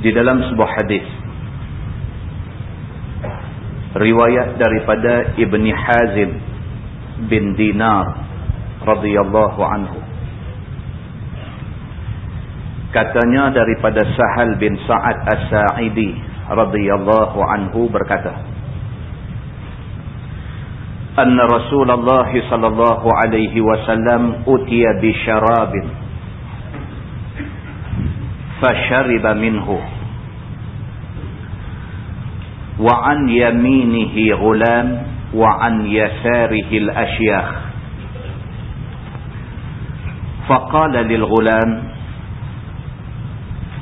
di dalam sebuah hadis. Riwayat daripada Ibni Hazim bin Dinar radhiyallahu anhu. Katanya daripada Sahal bin Sa'ad As-Sa'idi radhiyallahu anhu berkata anna Rasulullah sallallahu alaihi wasallam utiya bi syarabin فشرب منه. وعن يمينه غلام وعن يساره الأشياخ. فقال للغلام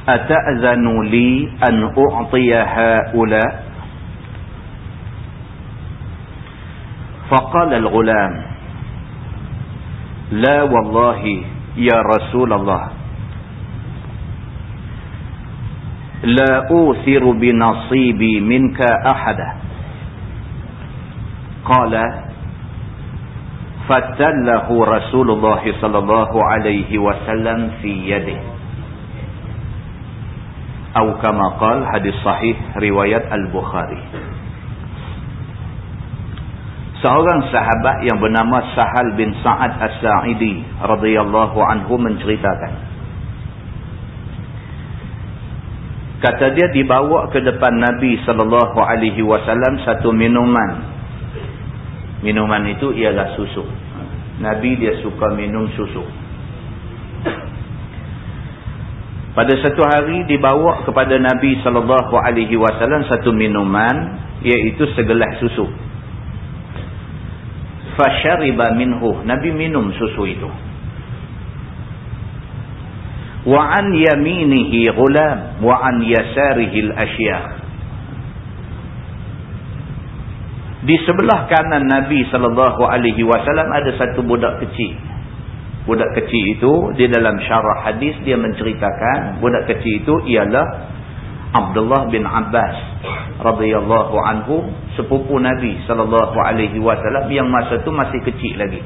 أتأذن لي أن أعطي هؤلاء؟ فقال الغلام لا والله يا رسول الله. لا أوثر بنصيبي منك أحدا قال فتله رسول الله صلى الله عليه وسلم في يده أو كما قال حديث صحيح رواية البخاري Seorang sahabat yang bernama Sahal bin Sa'ad As-Sa'idi radhiyallahu anhu menceritakan. Kata dia dibawa ke depan Nabi sallallahu alaihi wasallam satu minuman. Minuman itu ialah susu. Nabi dia suka minum susu. Pada satu hari dibawa kepada Nabi sallallahu alaihi wasallam satu minuman iaitu segelas susu fashariba minhu nabi minum susu itu yaminihi ghulam wa an yasarihi al-ashyakh di sebelah kanan nabi wasallam ada satu budak kecil budak kecil itu di dalam syarah hadis dia menceritakan budak kecil itu ialah Abdullah bin Abbas radhiyallahu anhu sepupu Nabi wasallam yang masa tu masih kecil lagi.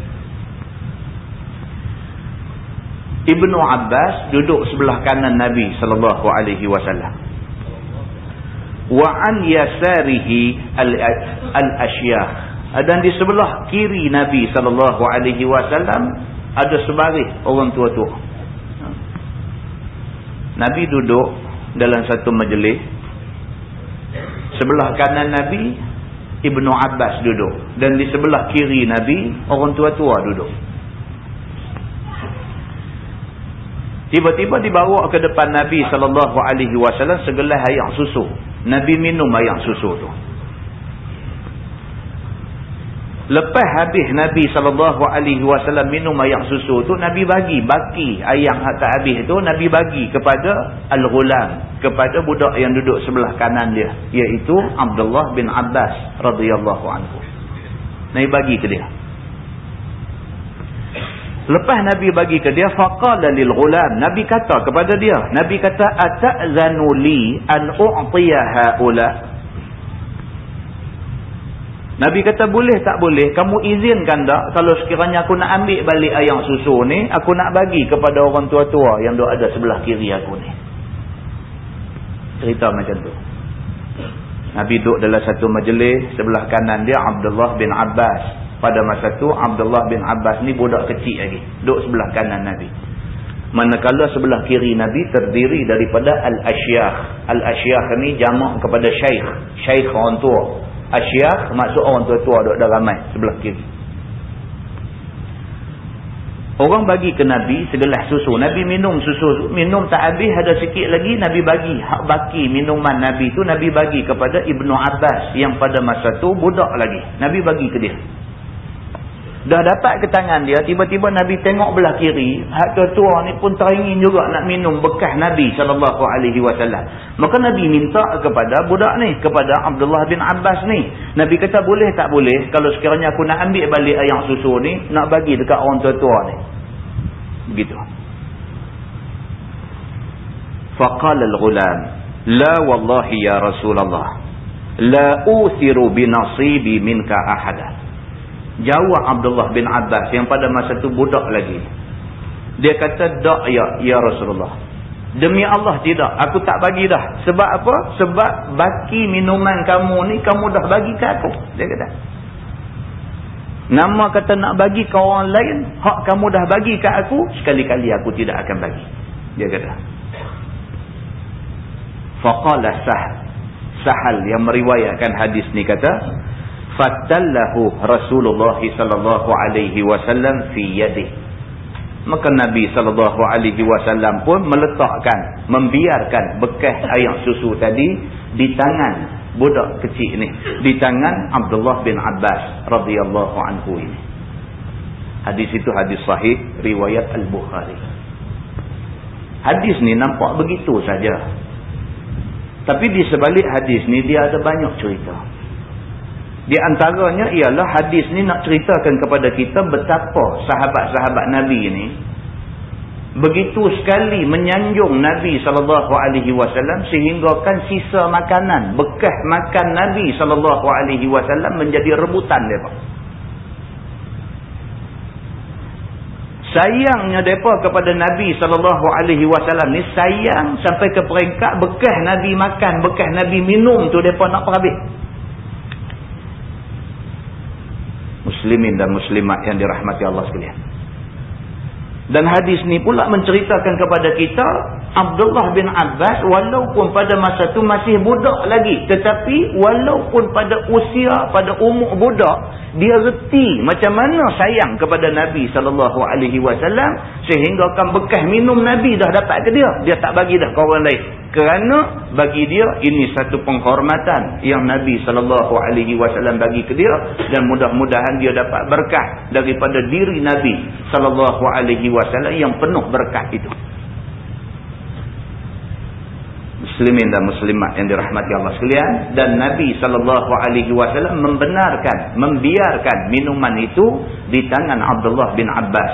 Ibnu Abbas duduk sebelah kanan Nabi sallallahu alaihi wasallam. Wa an yasarihi al-ashyakh. Dan di sebelah kiri Nabi sallallahu alaihi wasallam ada sebaris orang tua-tua. Nabi duduk dalam satu majlis sebelah kanan Nabi Ibnu Abbas duduk dan di sebelah kiri Nabi orang tua-tua duduk tiba-tiba dibawa ke depan Nabi sallallahu alaihi wasallam segelas air susu Nabi minum air susu tu Lepas habis Nabi SAW minum air susu tu Nabi bagi, baki air yang tak habis tu Nabi bagi kepada Al-Ghulam. Kepada budak yang duduk sebelah kanan dia. Iaitu Abdullah bin Abbas radhiyallahu anhu. Nabi bagi ke dia. Lepas Nabi bagi ke dia, faqala lil ghulam. Nabi kata kepada dia, Nabi kata ata'zanu li an u'tiya haula Nabi kata boleh tak boleh kamu izinkan tak kalau sekiranya aku nak ambil balik ayam susu ni aku nak bagi kepada orang tua-tua yang duk ada sebelah kiri aku ni. Cerita macam tu. Nabi duduk dalam satu majlis sebelah kanan dia Abdullah bin Abbas. Pada masa tu Abdullah bin Abbas ni budak kecil lagi. Duduk sebelah kanan Nabi. Manakala sebelah kiri Nabi terdiri daripada Al-Ashyakh. Al-Ashyakh ni jamak kepada Syaikh. Syaikh orang tua. Ashyakh maksud orang tua-tua ada ramai sebelah kiri. Orang bagi ke Nabi segelas susu. Nabi minum susu. Minum tak habis ada sikit lagi Nabi bagi. Hak baki minuman Nabi tu Nabi bagi kepada Ibnu Abbas. Yang pada masa tu budak lagi. Nabi bagi ke dia. Dah dapat ke tangan dia, tiba-tiba Nabi tengok belah kiri, hak tua-tua ni pun teringin juga nak minum bekas Nabi SAW. Maka Nabi minta kepada budak ni, kepada Abdullah bin Abbas ni. Nabi kata boleh tak boleh, kalau sekiranya aku nak ambil balik ayam susu ni, nak bagi dekat orang tua-tua ni. Begitu. Faqal al-ghulam, La wallahi ya Rasulullah, La uthiru binasibi minka ahadah. Jawab Abdullah bin Abbas yang pada masa tu budak lagi. Dia kata, tak ya, ya Rasulullah. Demi Allah tidak. Aku tak bagi dah. Sebab apa? Sebab baki minuman kamu ni, kamu dah bagi ke aku. Dia kata. Nama kata nak bagi ke orang lain, hak kamu dah bagi ke aku, sekali-kali aku tidak akan bagi. Dia kata. Faqala sahal. Sahal yang meriwayatkan hadis ni kata, fatallahu Rasulullah sallallahu alaihi wasallam fi yadihi. Maka Nabi sallallahu alaihi wasallam pun meletakkan membiarkan bekas air susu tadi di tangan budak kecil ni di tangan Abdullah bin Abbas radhiyallahu anhu ini. Hadis itu hadis sahih riwayat al-Bukhari. Hadis ni nampak begitu saja. Tapi di sebalik hadis ni dia ada banyak cerita di antaranya ialah hadis ni nak ceritakan kepada kita betapa sahabat-sahabat Nabi ini begitu sekali menyanjung Nabi SAW sehinggakan sisa makanan, bekas makan Nabi SAW menjadi rebutan mereka. Sayangnya mereka kepada Nabi SAW ni sayang sampai ke peringkat bekas Nabi makan, bekas Nabi minum tu mereka nak perhabis. Muslimin dan muslimat yang dirahmati Allah sekalian. Dan hadis ni pula menceritakan kepada kita Abdullah bin Abbas walaupun pada masa tu masih budak lagi tetapi walaupun pada usia pada umur budak dia reti macam mana sayang kepada Nabi wasallam sehingga kan bekas minum Nabi dah dapat ke dia dia tak bagi dah ke orang lain kerana bagi dia ini satu penghormatan yang Nabi wasallam bagi ke dia dan mudah-mudahan dia dapat berkah daripada diri Nabi wasallam yang penuh berkah itu. Muslimin dan muslimat yang dirahmati Allah sekalian. Dan Nabi sallallahu alaihi wasallam membenarkan membiarkan minuman itu di tangan Abdullah bin Abbas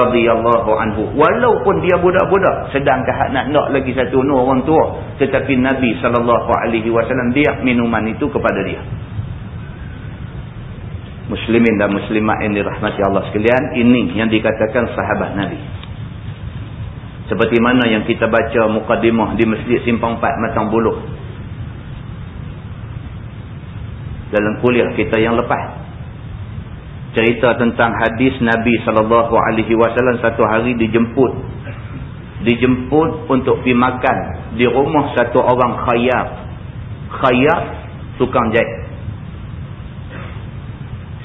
radhiyallahu anhu. Walaupun dia budak-budak sedangkan hak nak lagi satu nu orang tua. Tetapi Nabi sallallahu alaihi wasallam dia minuman itu kepada dia. Muslimin dan muslimat yang dirahmati Allah sekalian ini yang dikatakan sahabat Nabi seperti mana yang kita baca mukadimah di masjid simpang 4 matang buluh dalam kuliah kita yang lepas. Cerita tentang hadis Nabi wasallam satu hari dijemput. Dijemput untuk pergi makan di rumah satu orang khayyat khayyat tukang jahit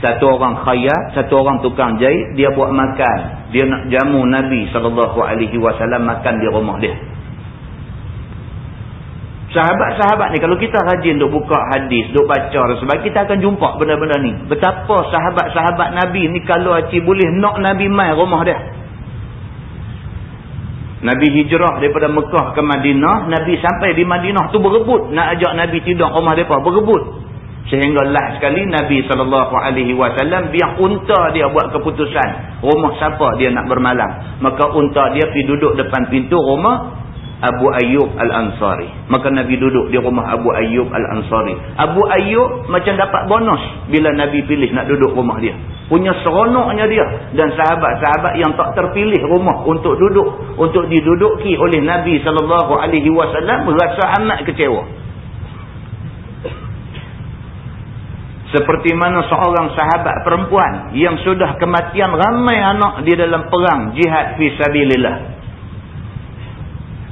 satu orang khayyat satu orang tukang jahit dia buat makan dia nak jamu Nabi wasallam makan di rumah dia Sahabat-sahabat ni kalau kita rajin duk buka hadis, duk baca sebagainya, kita akan jumpa benda-benda ni. Betapa sahabat-sahabat Nabi ni kalau aci boleh nak Nabi mai rumah dia. Nabi hijrah daripada Mekah ke Madinah, Nabi sampai di Madinah tu berebut nak ajak Nabi tidur rumah depa, berebut. Sehingga lah sekali Nabi SAW biar unta dia buat keputusan. Rumah siapa dia nak bermalam. Maka unta dia pergi duduk depan pintu rumah Abu Ayyub Al-Ansari. Maka Nabi duduk di rumah Abu Ayyub Al-Ansari. Abu Ayyub macam dapat bonus bila Nabi pilih nak duduk rumah dia. Punya seronoknya dia. Dan sahabat-sahabat yang tak terpilih rumah untuk duduk. Untuk diduduki oleh Nabi SAW rasa amat kecewa. Seperti mana seorang sahabat perempuan yang sudah kematian ramai anak di dalam perang jihad fi sabilillah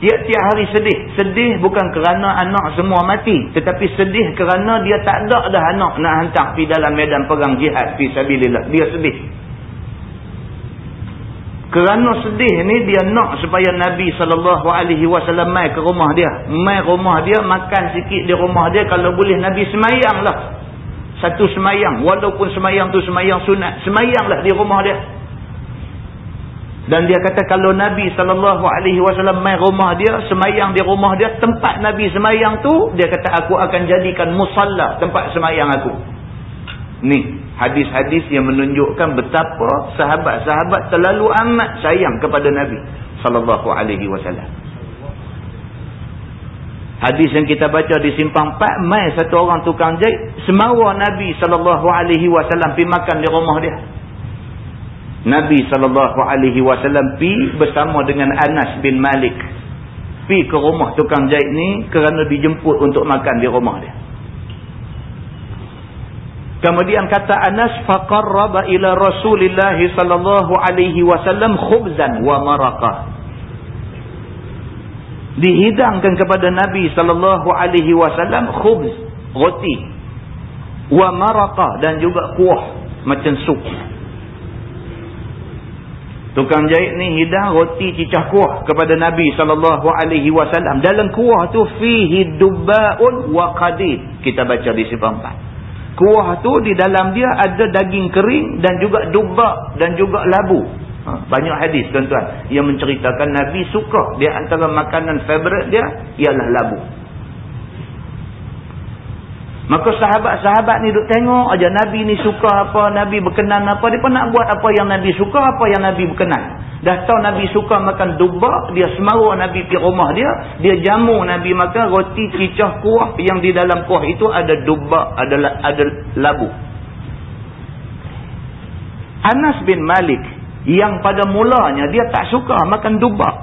Tiap-tiap hari sedih. Sedih bukan kerana anak semua mati. Tetapi sedih kerana dia tak ada dah anak nak hantar pergi dalam medan perang jihad. Fisabilillah. Dia sedih. Kerana sedih ni dia nak supaya Nabi SAW mai ke rumah dia. Mai rumah dia, makan sikit di rumah dia. Kalau boleh Nabi semayang lah. Satu semayang. Walaupun semayang tu semayang sunat. Semayang lah di rumah dia. Dan dia kata kalau Nabi SAW main rumah dia, semayang di rumah dia, tempat Nabi semayang tu, dia kata aku akan jadikan musalla tempat semayang aku. Ni, hadis-hadis yang menunjukkan betapa sahabat-sahabat terlalu amat sayang kepada Nabi SAW. Hadis yang kita baca di simpang 4, mai satu orang tukang jahit, semawa Nabi SAW pergi makan di rumah dia. Nabi SAW pi bersama dengan Anas bin Malik. Pi ke rumah tukang jahit ni kerana dijemput untuk makan di rumah dia. Kemudian kata Anas faqarraba ila Rasulillah sallallahu alaihi wasallam khubzan wa maraqah. Dihidangkan kepada Nabi sallallahu alaihi wasallam khubz, roti wa maraqah dan juga kuah macam sup. Tukang jahit ni hidang roti cicah kuah kepada Nabi SAW. Dalam kuah tu fihi dubba'un wa qadid. Kita baca di sifat empat. Kuah tu di dalam dia ada daging kering dan juga dubba' dan juga labu. Ha, banyak hadis tuan-tuan yang menceritakan Nabi suka. Dia antara makanan favorit dia ialah labu. Maka sahabat-sahabat ni duk tengok aja Nabi ni suka apa, Nabi berkenan apa. Dia pun nak buat apa yang Nabi suka, apa yang Nabi berkenan. Dah tahu Nabi suka makan dubak, dia semara Nabi pergi rumah dia. Dia jamu Nabi makan roti cicah kuah yang di dalam kuah itu ada dubak, ada, ada labu. Anas bin Malik yang pada mulanya dia tak suka makan dubak.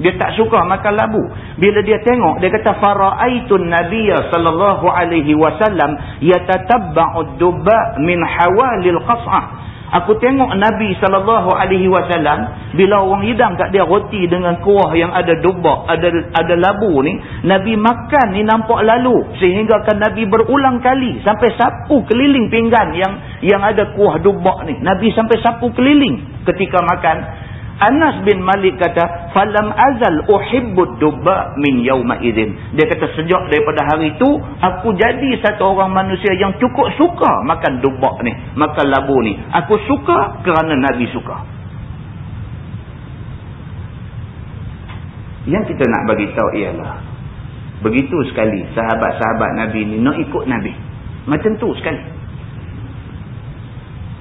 Dia tak suka makan labu. Bila dia tengok, dia kata faraaitun nabiyya sallallahu alaihi wasallam yatatabba'u ad-dubba min hawalil qas'ah. Aku tengok Nabi sallallahu alaihi wasallam bila orang hidang kat dia roti dengan kuah yang ada dubak, ada ada labu ni, Nabi makan ni nampak lalu sehingga kan Nabi berulang kali sampai sapu keliling pinggan yang yang ada kuah dubak ni. Nabi sampai sapu keliling ketika makan Anas bin Malik kata, "Falam azal uhibbud dubba min yauma idzin." Dia kata sejak daripada hari itu aku jadi satu orang manusia yang cukup suka makan dubba ni, makan labu ni. Aku suka kerana Nabi suka. Yang kita nak bagi tahu ialah begitu sekali sahabat-sahabat Nabi ni nak ikut Nabi. Macam tu sekali.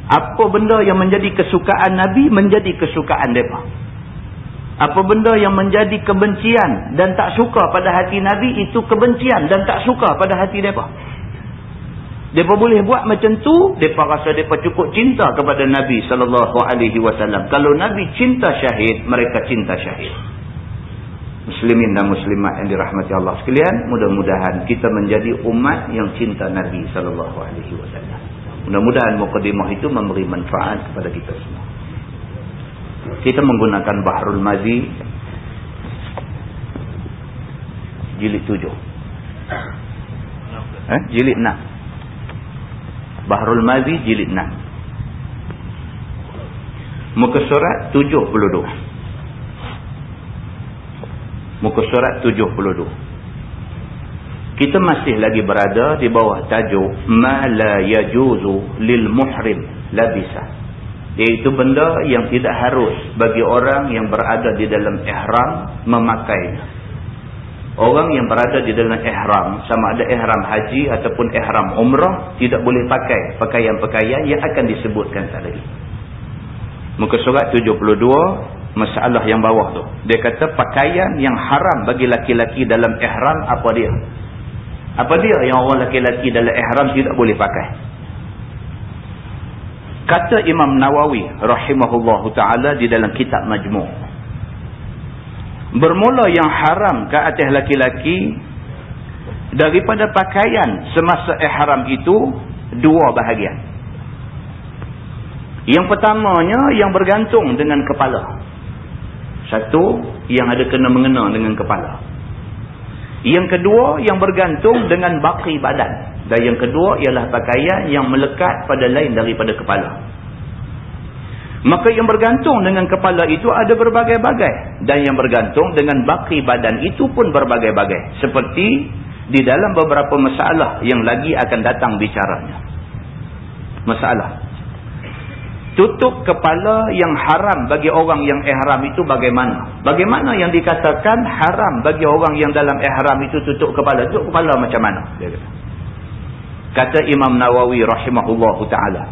Apa benda yang menjadi kesukaan Nabi, menjadi kesukaan mereka. Apa benda yang menjadi kebencian dan tak suka pada hati Nabi, itu kebencian dan tak suka pada hati mereka. Mereka boleh buat macam tu, mereka rasa mereka cukup cinta kepada Nabi SAW. Kalau Nabi cinta syahid, mereka cinta syahid. Muslimin dan muslimat yang dirahmati Allah sekalian, mudah-mudahan kita menjadi umat yang cinta Nabi SAW. Mudah-mudahan mukadimah itu memberi manfaat kepada kita semua. Kita menggunakan Bahrul Mazi jilid tujuh. Eh, jilid enam. Bahrul Mazi jilid enam. Muka surat tujuh puluh dua. Muka surat tujuh puluh dua kita masih lagi berada di bawah tajuk ma la yajuzu lil muhrim labisa. Iaitu benda yang tidak harus bagi orang yang berada di dalam ihram memakainya. Orang yang berada di dalam ihram sama ada ihram haji ataupun ihram umrah tidak boleh pakai pakaian-pakaian yang akan disebutkan tadi. Muka surat 72 masalah yang bawah tu. Dia kata pakaian yang haram bagi laki-laki dalam ihram apa dia apa dia yang orang laki-laki dalam ihram tidak boleh pakai? Kata Imam Nawawi rahimahullah taala di dalam kitab Majmu'. Bermula yang haram ke atas laki-laki daripada pakaian semasa ihram itu dua bahagian. Yang pertamanya yang bergantung dengan kepala. Satu, yang ada kena mengena dengan kepala. Yang kedua, yang bergantung dengan baki badan. Dan yang kedua ialah pakaian yang melekat pada lain daripada kepala. Maka yang bergantung dengan kepala itu ada berbagai-bagai. Dan yang bergantung dengan baki badan itu pun berbagai-bagai. Seperti di dalam beberapa masalah yang lagi akan datang bicaranya. Masalah tutup kepala yang haram bagi orang yang ihram itu bagaimana? Bagaimana yang dikatakan haram bagi orang yang dalam ihram itu tutup kepala? Tutup kepala macam mana? kata. kata Imam Nawawi rahimahullahu ta'ala.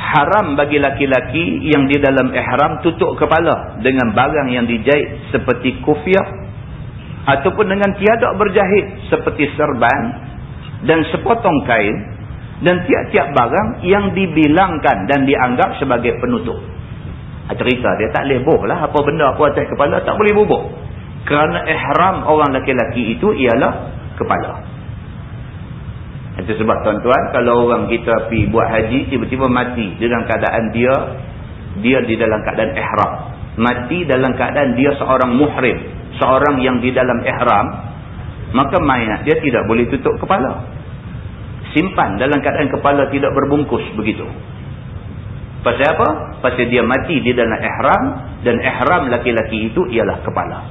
Haram bagi laki-laki yang di dalam ihram tutup kepala dengan barang yang dijahit seperti kufiah ataupun dengan tiada berjahit seperti serban dan sepotong kain dan tiap-tiap barang yang dibilangkan dan dianggap sebagai penutup. Ha, cerita dia tak boleh boh lah apa benda apa atas kepala tak boleh bubuh. Kerana ihram orang lelaki itu ialah kepala. Itu sebab tuan-tuan kalau orang kita pergi buat haji tiba-tiba mati dalam keadaan dia dia di dalam keadaan ihram. Mati dalam keadaan dia seorang muhrim. Seorang yang di dalam ihram. Maka mayat dia tidak boleh tutup kepala simpan dalam keadaan kepala tidak berbungkus begitu. Pasal apa? Pasal dia mati di dalam ihram dan ihram laki-laki itu ialah kepala.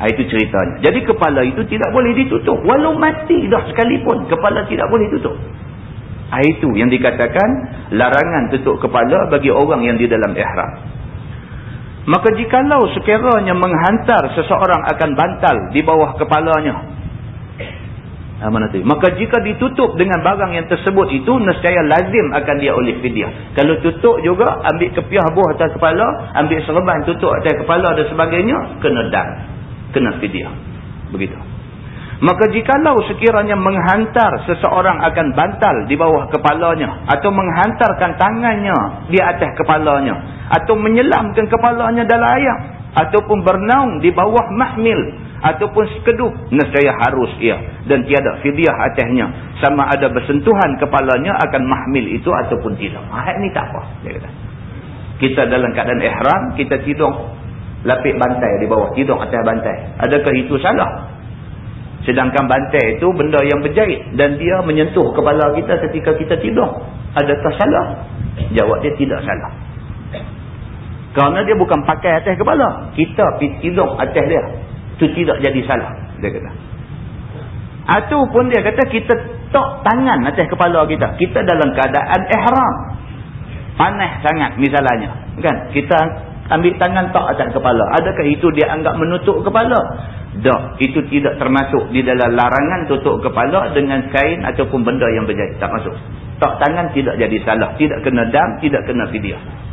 Ha, itu ceritanya. Jadi kepala itu tidak boleh ditutup. Walau mati dah sekalipun kepala tidak boleh tutup. Ha, itu yang dikatakan larangan tutup kepala bagi orang yang di dalam ihram. Maka jikalau sekiranya menghantar seseorang akan bantal di bawah kepalanya Mana tu? Maka jika ditutup dengan barang yang tersebut itu, nescaya lazim akan dia oleh fidyah. Kalau tutup juga, ambil kepiah buah atas kepala, ambil serban tutup atas kepala dan sebagainya, kena dan. Kena fidyah. Begitu. Maka jikalau sekiranya menghantar seseorang akan bantal di bawah kepalanya, atau menghantarkan tangannya di atas kepalanya, atau menyelamkan kepalanya dalam air, ataupun bernaung di bawah mahmil, ataupun sekedup nescaya harus ia. Dan tiada fidyah atasnya. Sama ada bersentuhan kepalanya akan mahmil itu ataupun tidak. Ayat ni tak apa dia kata. Kita dalam keadaan ihram kita tidur. Lapik bantai di bawah tidur atas bantai. Adakah itu salah? Sedangkan bantai itu benda yang berjahit. Dan dia menyentuh kepala kita ketika kita tidur. Adakah salah? Jawab dia tidak salah. Kerana dia bukan pakai atas kepala. Kita tidur atas dia itu tidak jadi salah dia kata. Ataupun dia kata kita tok tangan atas kepala kita. Kita dalam keadaan ihram. Panas sangat misalnya. Kan? Kita ambil tangan tok atas kepala. Adakah itu dia anggap menutup kepala? Tak. Itu tidak termasuk di dalam larangan tutup kepala dengan kain ataupun benda yang berjahit. Tak masuk. Tok tangan tidak jadi salah. Tidak kena dam tidak kena fidyah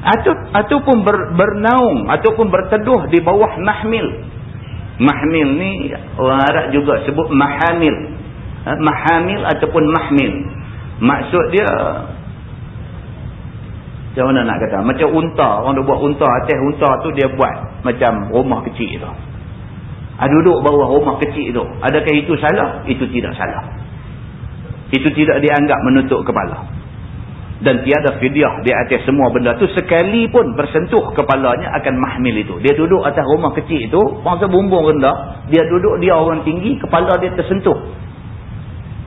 atau ataupun ber, bernaung ataupun berteduh di bawah mahmil. Mahmil ni orang Arab juga sebut mahamil. Ha? mahamil ataupun mahmil. Maksud dia macam mana nak kata? Macam unta orang dia buat unta atas unta tu dia buat macam rumah kecil tu. Ha, duduk bawah rumah kecil tu. Adakah itu salah? itu tidak salah. Itu tidak dianggap menutup kepala dan tiada fidyah di atas semua benda tu sekalipun bersentuh kepalanya akan mahmil itu. Dia duduk atas rumah kecil itu bangsa bumbung rendah dia duduk dia orang tinggi kepala dia tersentuh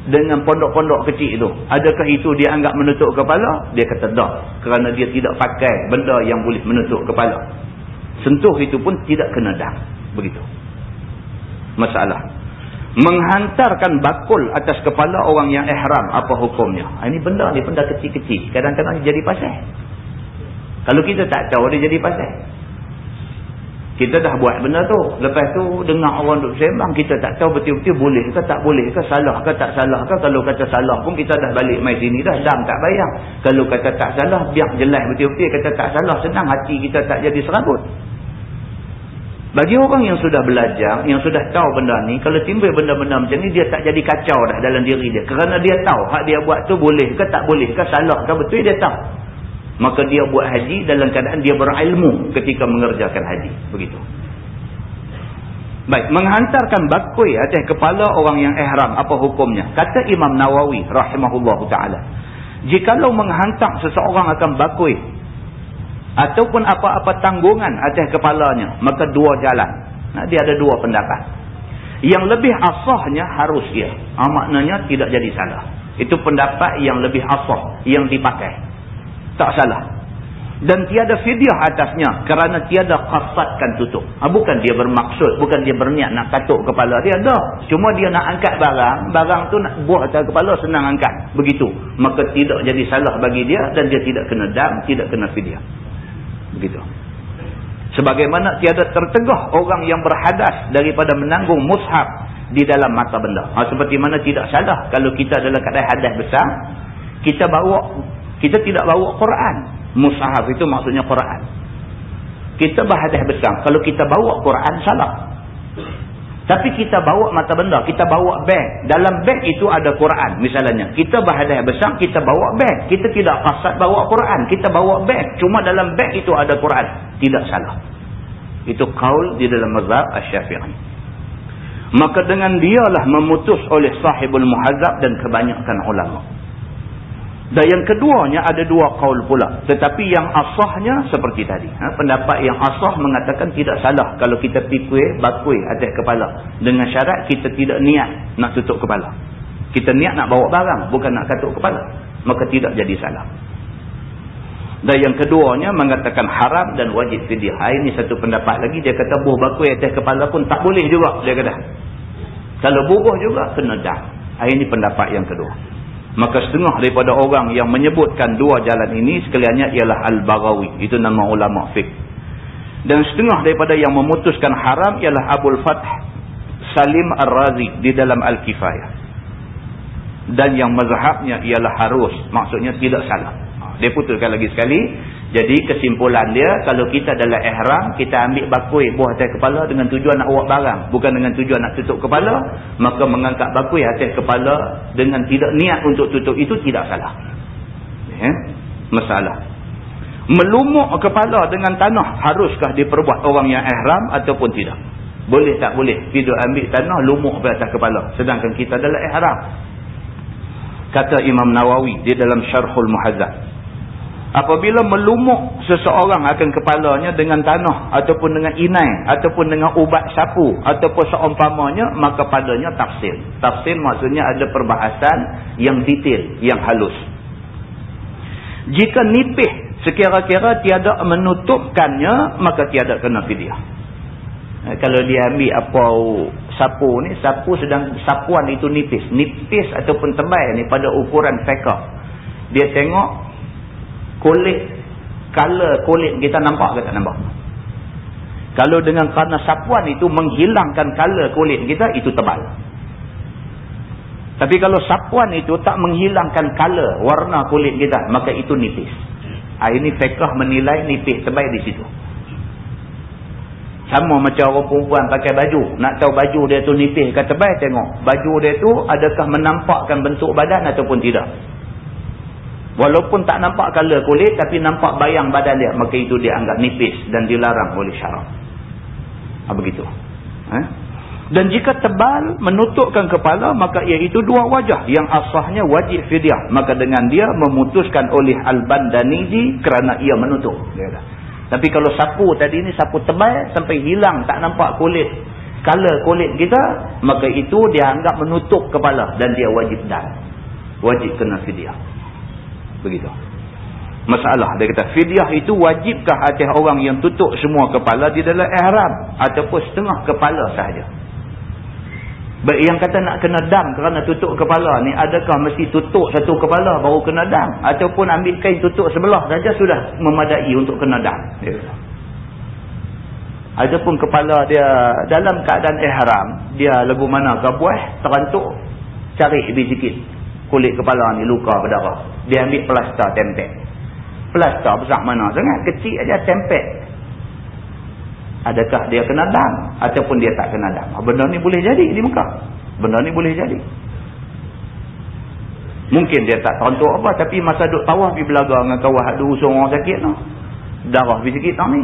dengan pondok-pondok kecil itu. Adakah itu dia anggap menutup kepala? Dia kata tak kerana dia tidak pakai benda yang boleh menutup kepala. Sentuh itu pun tidak kena dah begitu. Masalah menghantarkan bakul atas kepala orang yang ihram apa hukumnya? Ha, ini benda ni benda kecil-kecil. Kadang-kadang jadi pasal. Kalau kita tak tahu dia jadi pasal. Kita dah buat benda tu. Lepas tu dengar orang duduk sembang kita tak tahu betul-betul boleh ke tak boleh ke salah ke tak salah ke. Kalau kata salah pun kita dah balik mai sini dah dam tak bayang kalau kata tak salah biar jelas betul-betul. Kata tak salah senang hati kita tak jadi serabut bagi orang yang sudah belajar, yang sudah tahu benda ni, kalau timbul benda-benda macam ni, dia tak jadi kacau dah dalam diri dia. Kerana dia tahu hak dia buat tu boleh ke tak boleh ke salah ke betul dia tahu. Maka dia buat haji dalam keadaan dia berilmu ketika mengerjakan haji. Begitu. Baik, menghantarkan bakui atas kepala orang yang ihram, apa hukumnya? Kata Imam Nawawi rahimahullah ta'ala. Jikalau menghantar seseorang akan bakui ataupun apa-apa tanggungan atas kepalanya maka dua jalan nah, dia ada dua pendapat yang lebih asahnya harus ia ha, maknanya tidak jadi salah itu pendapat yang lebih asah yang dipakai tak salah dan tiada fidyah atasnya kerana tiada qasadkan tutup. Ha, bukan dia bermaksud, bukan dia berniat nak katuk kepala dia. Dah. Cuma dia nak angkat barang, barang tu nak buah atas kepala senang angkat. Begitu. Maka tidak jadi salah bagi dia dan dia tidak kena dam, tidak kena fidyah. Begitu. Sebagaimana tiada tertegah orang yang berhadas daripada menanggung mushaf di dalam mata benda. Ha, seperti mana tidak salah kalau kita adalah kadang hadas besar, kita bawa kita tidak bawa Quran. Mushaf itu maksudnya Quran. Kita berhadah besar. Kalau kita bawa Quran, salah. Tapi kita bawa mata benda. Kita bawa beg. Dalam beg itu ada Quran. Misalnya. Kita berhadah besar, kita bawa beg. Kita tidak kasat bawa Quran. Kita bawa beg. Cuma dalam beg itu ada Quran. Tidak salah. Itu kaul di dalam mazhab Asyafi'i. Maka dengan dialah memutus oleh sahibul muhazab dan kebanyakan ulama. Dan yang keduanya ada dua kaul pula. Tetapi yang asahnya seperti tadi. Ha? Pendapat yang asah mengatakan tidak salah kalau kita pikir bakui atas kepala. Dengan syarat kita tidak niat nak tutup kepala. Kita niat nak bawa barang bukan nak katuk kepala. Maka tidak jadi salah. Dan yang keduanya mengatakan haram dan wajib fidyah. Ha, ini satu pendapat lagi. Dia kata buh bakui atas kepala pun tak boleh juga. Dia kata. Kalau bubuh juga kena dah. Ha, ini pendapat yang kedua. Maka setengah daripada orang yang menyebutkan dua jalan ini sekaliannya ialah Al-Baghawi. Itu nama ulama fiqh. Dan setengah daripada yang memutuskan haram ialah Abul Fath Salim Ar-Razi di dalam Al-Kifayah. Dan yang mazhabnya ialah harus. Maksudnya tidak salah. Dia putuskan lagi sekali. Jadi kesimpulan dia, kalau kita adalah ihram, kita ambil bakui buah atas kepala dengan tujuan nak buat barang. Bukan dengan tujuan nak tutup kepala. Maka mengangkat bakui atas kepala dengan tidak niat untuk tutup itu tidak salah. Ya? Masalah. Melumuk kepala dengan tanah, haruskah diperbuat orang yang ihram ataupun tidak? Boleh tak boleh? Kita ambil tanah, lumuk atas kepala. Sedangkan kita adalah ihram. Kata Imam Nawawi di dalam Syarhul Muhazzab apabila melumuk seseorang akan kepalanya dengan tanah ataupun dengan inai ataupun dengan ubat sapu ataupun seumpamanya maka padanya tafsir. Tafsir maksudnya ada perbahasan yang detail yang halus. Jika nipih sekira-kira tiada menutupkannya maka tiada kena fidyah. Eh, kalau dia ambil apa sapu ni sapu sedang sapuan itu nipis. Nipis ataupun tebal ni pada ukuran fekah dia tengok kulit color kulit kita nampak ke tak nampak? Kalau dengan kerana sapuan itu menghilangkan color kulit kita itu tebal. Tapi kalau sapuan itu tak menghilangkan color warna kulit kita maka itu nipis. Ha, ini fekah menilai nipis tebal di situ. Sama macam orang perempuan pakai baju. Nak tahu baju dia tu nipis ke tebal tengok. Baju dia tu adakah menampakkan bentuk badan ataupun tidak Walaupun tak nampak color kulit tapi nampak bayang badan dia. Maka itu dia anggap nipis dan dilarang oleh syarak. Ha, begitu. Ha? Dan jika tebal menutupkan kepala maka iaitu dua wajah. Yang asahnya wajib fidyah. Maka dengan dia memutuskan oleh Al-Bandaniji kerana ia menutup. Dia Tapi kalau sapu tadi ni sapu tebal sampai hilang tak nampak kulit. Color kulit kita. Maka itu dia anggap menutup kepala dan dia wajib dan. Wajib kena fidyah begitu. Masalah dia kata fidyah itu wajibkah atas orang yang tutup semua kepala di dalam ihram ataupun setengah kepala sahaja? Baik yang kata nak kena dam kerana tutup kepala ni adakah mesti tutup satu kepala baru kena dam? Ataupun ambil kain tutup sebelah saja sudah memadai untuk kena dam? Adapun kepala dia dalam keadaan ihram, dia lagu mana ke buah, terantuk, cari lebih sikit kulit kepala ni luka berdarah. Dia ambil plaster tempek. Plaster besar mana sangat. Kecil aja tempek. Adakah dia kena dam? Ataupun dia tak kena dam? Benda ni boleh jadi di Mekah. Benda ni boleh jadi. Mungkin dia tak tontok apa. Tapi masa duduk tawah pergi belaga dengan kawah ada usung orang sakit no. Darah pergi sikit tau ni.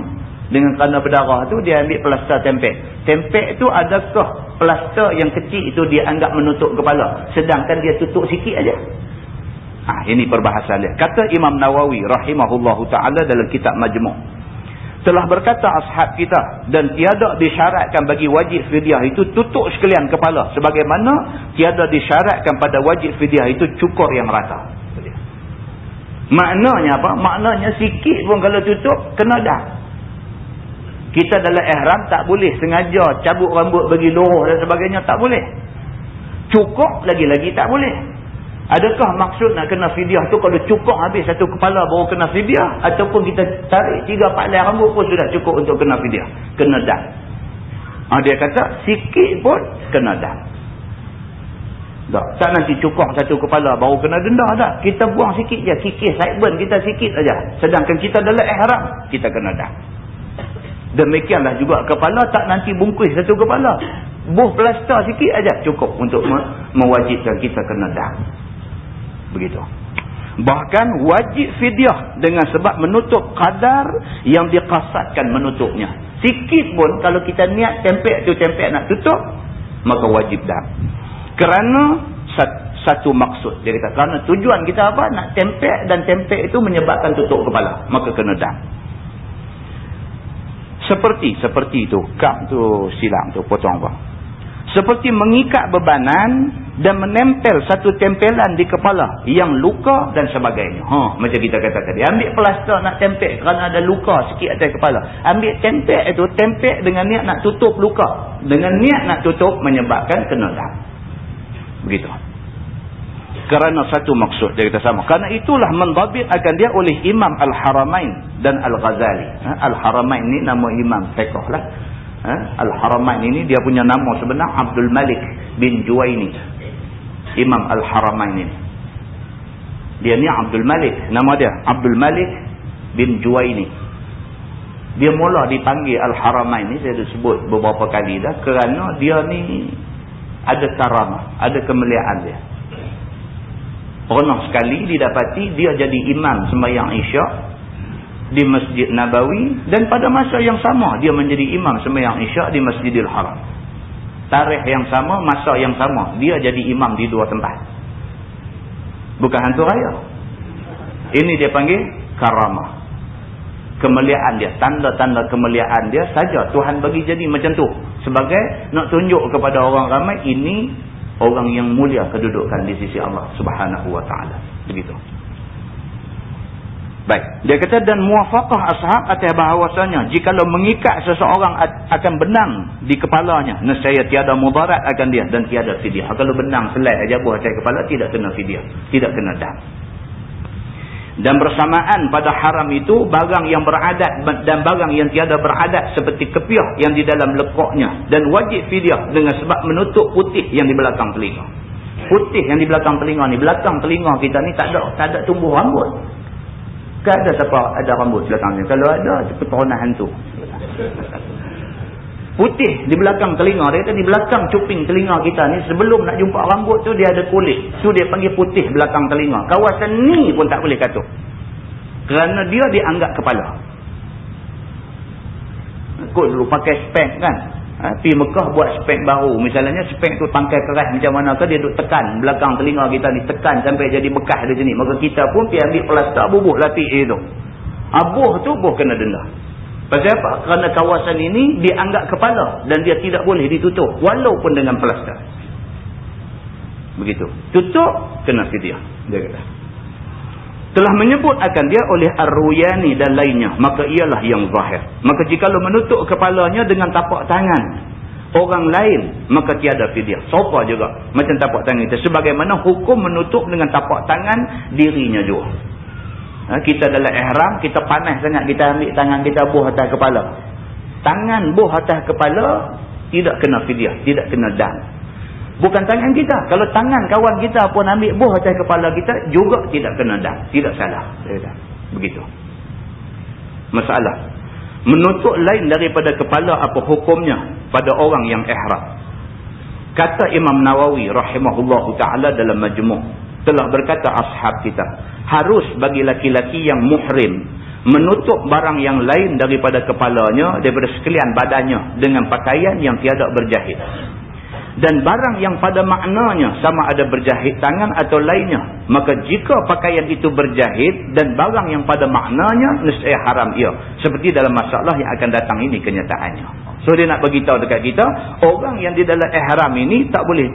Dengan kerana berdarah tu dia ambil plaster tempek. Tempek tu adakah plaster yang kecil itu dia anggap menutup kepala sedangkan dia tutup sikit aja Ha, ini perbahasan dia. Kata Imam Nawawi rahimahullahu ta'ala dalam kitab Majmuk. Telah berkata ashab kita dan tiada disyaratkan bagi wajib fidyah itu tutup sekalian kepala. Sebagaimana tiada disyaratkan pada wajib fidyah itu cukur yang rata. Maknanya apa? Maknanya sikit pun kalau tutup, kena dah. Kita dalam ihram tak boleh sengaja cabut rambut bagi luruh dan sebagainya. Tak boleh. Cukup lagi-lagi tak boleh. Adakah maksud nak kena fidyah tu kalau cukup habis satu kepala baru kena fidyah? Ataupun kita tarik tiga empat lay rambut pun sudah cukup untuk kena fidyah? Kena dah. Ha, dia kata sikit pun kena dah. Tak, tak nanti cukup satu kepala baru kena denda dah. Kita buang sikit je. Kikis sideburn kita sikit aja. Sedangkan kita dalam ihram, kita kena dah. Demikianlah juga kepala tak nanti bungkus satu kepala. Buh plaster sikit aja cukup untuk mewajibkan kita kena dah begitu. Bahkan wajib fidyah dengan sebab menutup kadar yang dikasadkan menutupnya. Sikit pun kalau kita niat tempek tu tempek nak tutup maka wajib dah kerana satu maksud. Dia kata kerana tujuan kita apa? Nak tempek dan tempek itu menyebabkan tutup kepala maka kena dah seperti seperti itu kap tu silang tu potong bang seperti mengikat bebanan dan menempel satu tempelan di kepala yang luka dan sebagainya. Ha, macam kita kata tadi. Ambil plaster nak tempel kerana ada luka sikit atas kepala. Ambil tempel itu, tempel dengan niat nak tutup luka. Dengan niat nak tutup menyebabkan kena dah. Begitu. Kerana satu maksud dia kata sama. Kerana itulah mendabit akan dia oleh Imam Al-Haramain dan Al-Ghazali. Ha, Al-Haramain ni nama Imam Fekoh lah. Ha? Al-Haramain ini dia punya nama sebenar Abdul Malik bin Juwaini. Imam Al-Haramain ini. Dia ni Abdul Malik. Nama dia Abdul Malik bin Juwaini. Dia mula dipanggil Al-Haramain ini. Saya dah sebut beberapa kali dah. Kerana dia ni ada karamah. Ada kemuliaan dia. Pernah sekali didapati dia jadi imam sembahyang isyak di Masjid Nabawi dan pada masa yang sama dia menjadi imam sembahyang isyak di Masjidil Haram. Tarikh yang sama, masa yang sama, dia jadi imam di dua tempat. Bukan hantu raya. Ini dia panggil karamah. Kemuliaan dia, tanda-tanda kemuliaan dia saja Tuhan bagi jadi macam tu. Sebagai nak tunjuk kepada orang ramai ini orang yang mulia kedudukan di sisi Allah Subhanahu wa taala. Begitu. Baik. Dia kata dan muafakah ashab atas bahawasanya jikalau mengikat seseorang akan benang di kepalanya nescaya tiada mudarat akan dia dan tiada fidyah. Kalau benang selai aja buah atas kepala tidak kena fidyah, tidak kena dam. Dan bersamaan pada haram itu barang yang beradat dan barang yang tiada beradat seperti kepiah yang di dalam lekuknya dan wajib fidyah dengan sebab menutup putih yang di belakang telinga. Putih yang di belakang telinga ni, belakang telinga kita ni tak ada tak ada tumbuh rambut. Kan ada siapa ada rambut belakang ni. Kalau ada, keturunan hantu. Putih di belakang telinga. Dia kata di belakang cuping telinga kita ni. Sebelum nak jumpa rambut tu dia ada kulit. Tu dia panggil putih belakang telinga. Kawasan ni pun tak boleh katuk. Kerana dia dianggap kepala. Kut dulu pakai spek kan. Ha, pergi Mekah buat spek baru. Misalnya spek tu tangkai keras macam mana ke dia duk tekan belakang telinga kita ni. Tekan sampai jadi bekas di sini. Maka kita pun pergi ambil plastik bubuh latih itu. Abuh tu buh kena denda. Pasal apa? Kerana kawasan ini dianggap kepala. Dan dia tidak boleh ditutup. Walaupun dengan plastik. Begitu. Tutup, kena fidyah. Dia kata telah menyebut akan dia oleh Ar-Ruyani dan lainnya maka ialah yang zahir maka jika lo menutup kepalanya dengan tapak tangan orang lain maka tiada fidyah sopa juga macam tapak tangan kita sebagaimana hukum menutup dengan tapak tangan dirinya juga ha, kita dalam ihram kita panas sangat kita ambil tangan kita buh atas kepala tangan buh atas kepala tidak kena fidyah tidak kena dan Bukan tangan kita. Kalau tangan kawan kita pun ambil buah atas kepala kita, juga tidak kena dah. Tidak salah. Begitu. Masalah. Menutup lain daripada kepala apa hukumnya pada orang yang ihram. Kata Imam Nawawi rahimahullah ta'ala dalam majmuk. Telah berkata ashab kita. Harus bagi laki-laki yang muhrim. Menutup barang yang lain daripada kepalanya, daripada sekalian badannya. Dengan pakaian yang tiada berjahit dan barang yang pada maknanya sama ada berjahit tangan atau lainnya maka jika pakaian itu berjahit dan barang yang pada maknanya nescaya haram ia seperti dalam masalah yang akan datang ini kenyataannya so dia nak beritahu dekat kita orang yang di dalam ihram ini tak boleh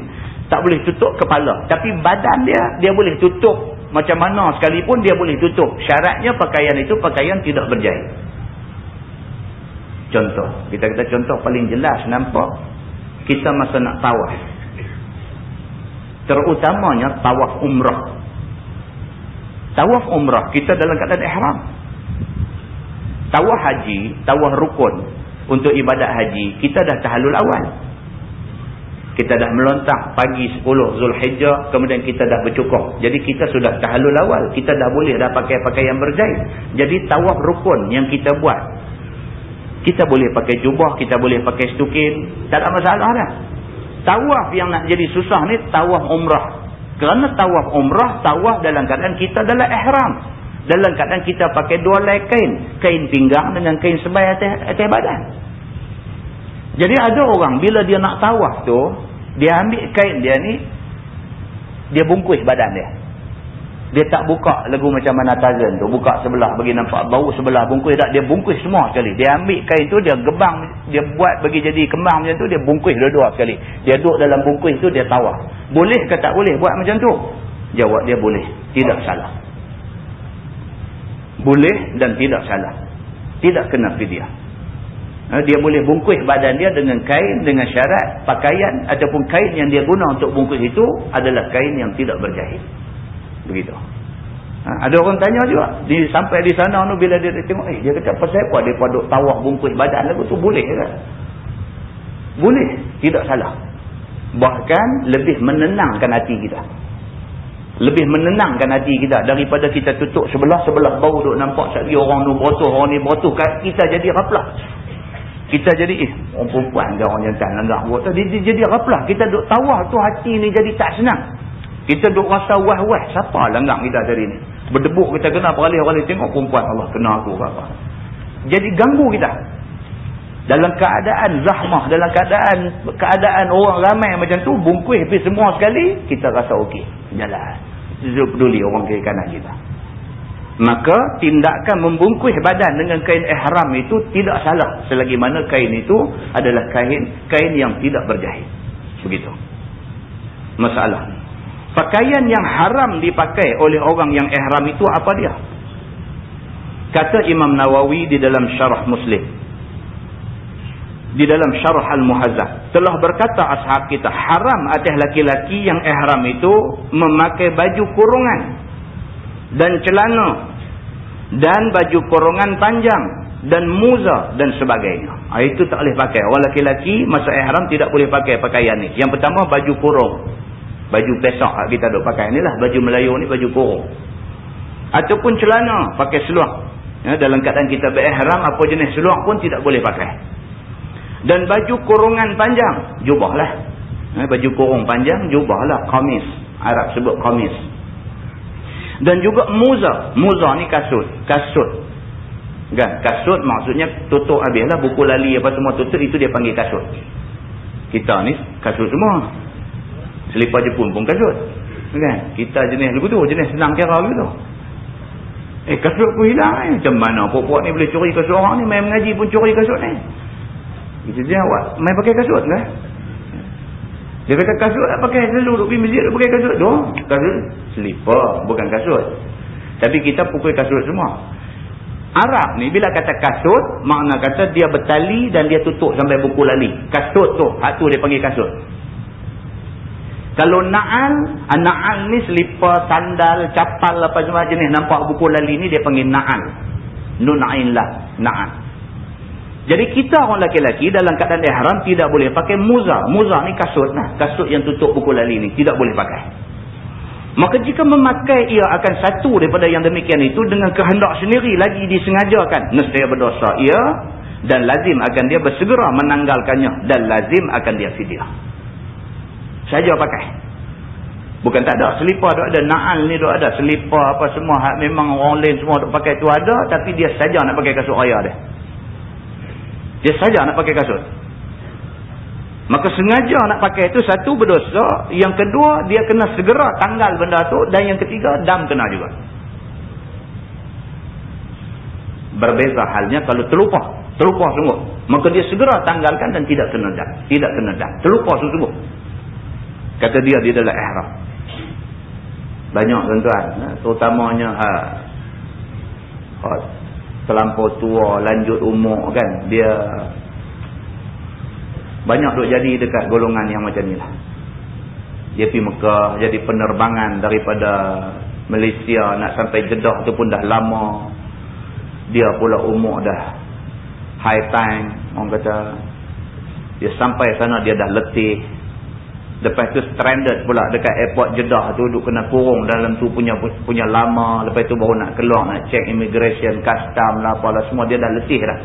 tak boleh tutup kepala. Tapi badan dia dia boleh tutup. Macam mana sekalipun dia boleh tutup. Syaratnya pakaian itu pakaian tidak berjahit. Contoh. Kita kata contoh paling jelas nampak kita masa nak tawaf. Terutamanya tawaf umrah. Tawaf umrah kita dalam keadaan ihram. Tawaf haji tawaf rukun. Untuk ibadat haji kita dah tahalul awal kita dah melontak pagi 10 Zulhijjah kemudian kita dah bercukup jadi kita sudah tahalul awal kita dah boleh dah pakai pakaian berjahit jadi tawaf rukun yang kita buat kita boleh pakai jubah, kita boleh pakai stukin. Tak ada masalah dah. Tawaf yang nak jadi susah ni, tawaf umrah. Kerana tawaf umrah, tawaf dalam keadaan kita dalam ihram. Dalam keadaan kita pakai dua lai kain. Pinggang dengan kain sebai atas, atas badan. Jadi ada orang, bila dia nak tawaf tu, dia ambil kain dia ni, dia bungkus badan dia. Dia tak buka lagu macam mana Tarzan tu buka sebelah bagi nampak bau sebelah bungkus tak dia bungkus semua sekali. Dia ambil kain tu dia gebang dia buat bagi jadi kembang macam tu dia bungkus dua-dua sekali. Dia duduk dalam bungkus tu dia tawar boleh ke tak boleh buat macam tu? Jawab dia boleh tidak salah. Boleh dan tidak salah. Tidak kena fidyah dia boleh bungkus badan dia dengan kain dengan syarat pakaian ataupun kain yang dia guna untuk bungkus itu adalah kain yang tidak berjahit. Begitu. Ha, ada orang tanya juga di, sampai di sana tu bila dia, tengok eh dia kata pasal apa dia paduk tawak bungkus badan lagu tu? Boleh kan boleh. Tidak salah. Bahkan lebih menenangkan hati kita. Lebih menenangkan hati kita daripada kita tutup sebelah-sebelah bau duk nampak sekali orang ni berotuh orang ni berotuh kita jadi raplah kita jadi eh orang perempuan ke orang jantan langgar buat dia, dia jadi raplah kita duk tawah tu hati ni jadi tak senang kita duk rasa wah-wah. Siapa langgang kita tadi ni? Berdebuk kita kena peralih orang lain tengok perempuan Allah kena aku apa. Jadi ganggu kita. Dalam keadaan zahmah, dalam keadaan keadaan orang ramai macam tu, bungkus habis semua sekali, kita rasa okey. Jalan. Tidak peduli orang kiri kanan kita. Maka tindakan membungkus badan dengan kain ihram itu tidak salah. Selagi mana kain itu adalah kain kain yang tidak berjahit. Begitu. Masalah. Pakaian yang haram dipakai oleh orang yang ihram itu apa dia? Kata Imam Nawawi di dalam syarah Muslim. Di dalam syarah Al-Muhazzah. Telah berkata ashab kita, haram atas laki-laki yang ihram itu memakai baju kurungan. Dan celana. Dan baju kurungan panjang. Dan muza dan sebagainya. Ha, itu tak boleh pakai. Orang laki-laki masa ihram tidak boleh pakai pakaian ni. Yang pertama baju kurung baju pesak kita duk pakai ni lah baju Melayu ni baju kurung ataupun celana pakai seluar ya, dalam keadaan kita berihram apa jenis seluar pun tidak boleh pakai dan baju kurungan panjang jubah lah ya, baju kurung panjang jubah lah kamis Arab sebut kamis dan juga muza muza ni kasut kasut kan kasut maksudnya tutup habis lah buku lali apa semua tutup itu dia panggil kasut kita ni kasut semua Selipar Jepun pun kasut. Kan? Kita jenis lagu tu. Jenis senang kira gitu. Eh kasut pun hilang eh. Macam mana puak-puak ni boleh curi kasut orang ni. Main mengaji pun curi kasut ni. Itu dia awak. Main pakai kasut kan? Dia kata kasut tak pakai. Selalu duduk pergi masjid pakai kasut. tu. Kasut. Selipar. Bukan kasut. Tapi kita pukul kasut semua. Arab ni bila kata kasut. Makna kata dia bertali dan dia tutup sampai buku lali. Kasut tu. Hak tu dia panggil kasut. Kalau na'al, ah, na'al ni selipar, sandal, capal apa semua jenis. Nampak buku lali ni dia panggil na'al. Nun'ain lah, na'al. Jadi kita orang lelaki-lelaki dalam keadaan ihram tidak boleh pakai muzah. Muzah ni kasut lah. Kasut yang tutup buku lali ni. Tidak boleh pakai. Maka jika memakai ia akan satu daripada yang demikian itu dengan kehendak sendiri lagi disengajakan. Nestia berdosa ia dan lazim akan dia bersegera menanggalkannya. Dan lazim akan dia fidyah saja pakai bukan tak ada selipar tu ada naal ni tu ada selipar apa semua memang orang lain semua tu pakai tu ada tapi dia saja nak pakai kasut raya dia dia saja nak pakai kasut Maka sengaja nak pakai itu satu berdosa. Yang kedua dia kena segera tanggal benda tu. Dan yang ketiga dam kena juga. Berbeza halnya kalau terlupa. Terlupa sungguh. Maka dia segera tanggalkan dan tidak kena dam. Tidak kena dam. Terlupa sungguh. Kata dia dia adalah ihram. Banyak tuan-tuan. Terutamanya ha, terlampau tua, lanjut umur kan. Dia banyak duk jadi dekat golongan yang macam ni lah. Dia pergi Mekah, jadi penerbangan daripada Malaysia nak sampai Jeddah tu pun dah lama. Dia pula umur dah high time, orang kata. Dia sampai sana dia dah letih. Lepas tu stranded pula dekat airport Jeddah tu duk kena kurung dalam tu punya punya lama. Lepas tu baru nak keluar nak check immigration, custom lah apalah semua dia dah letih dah.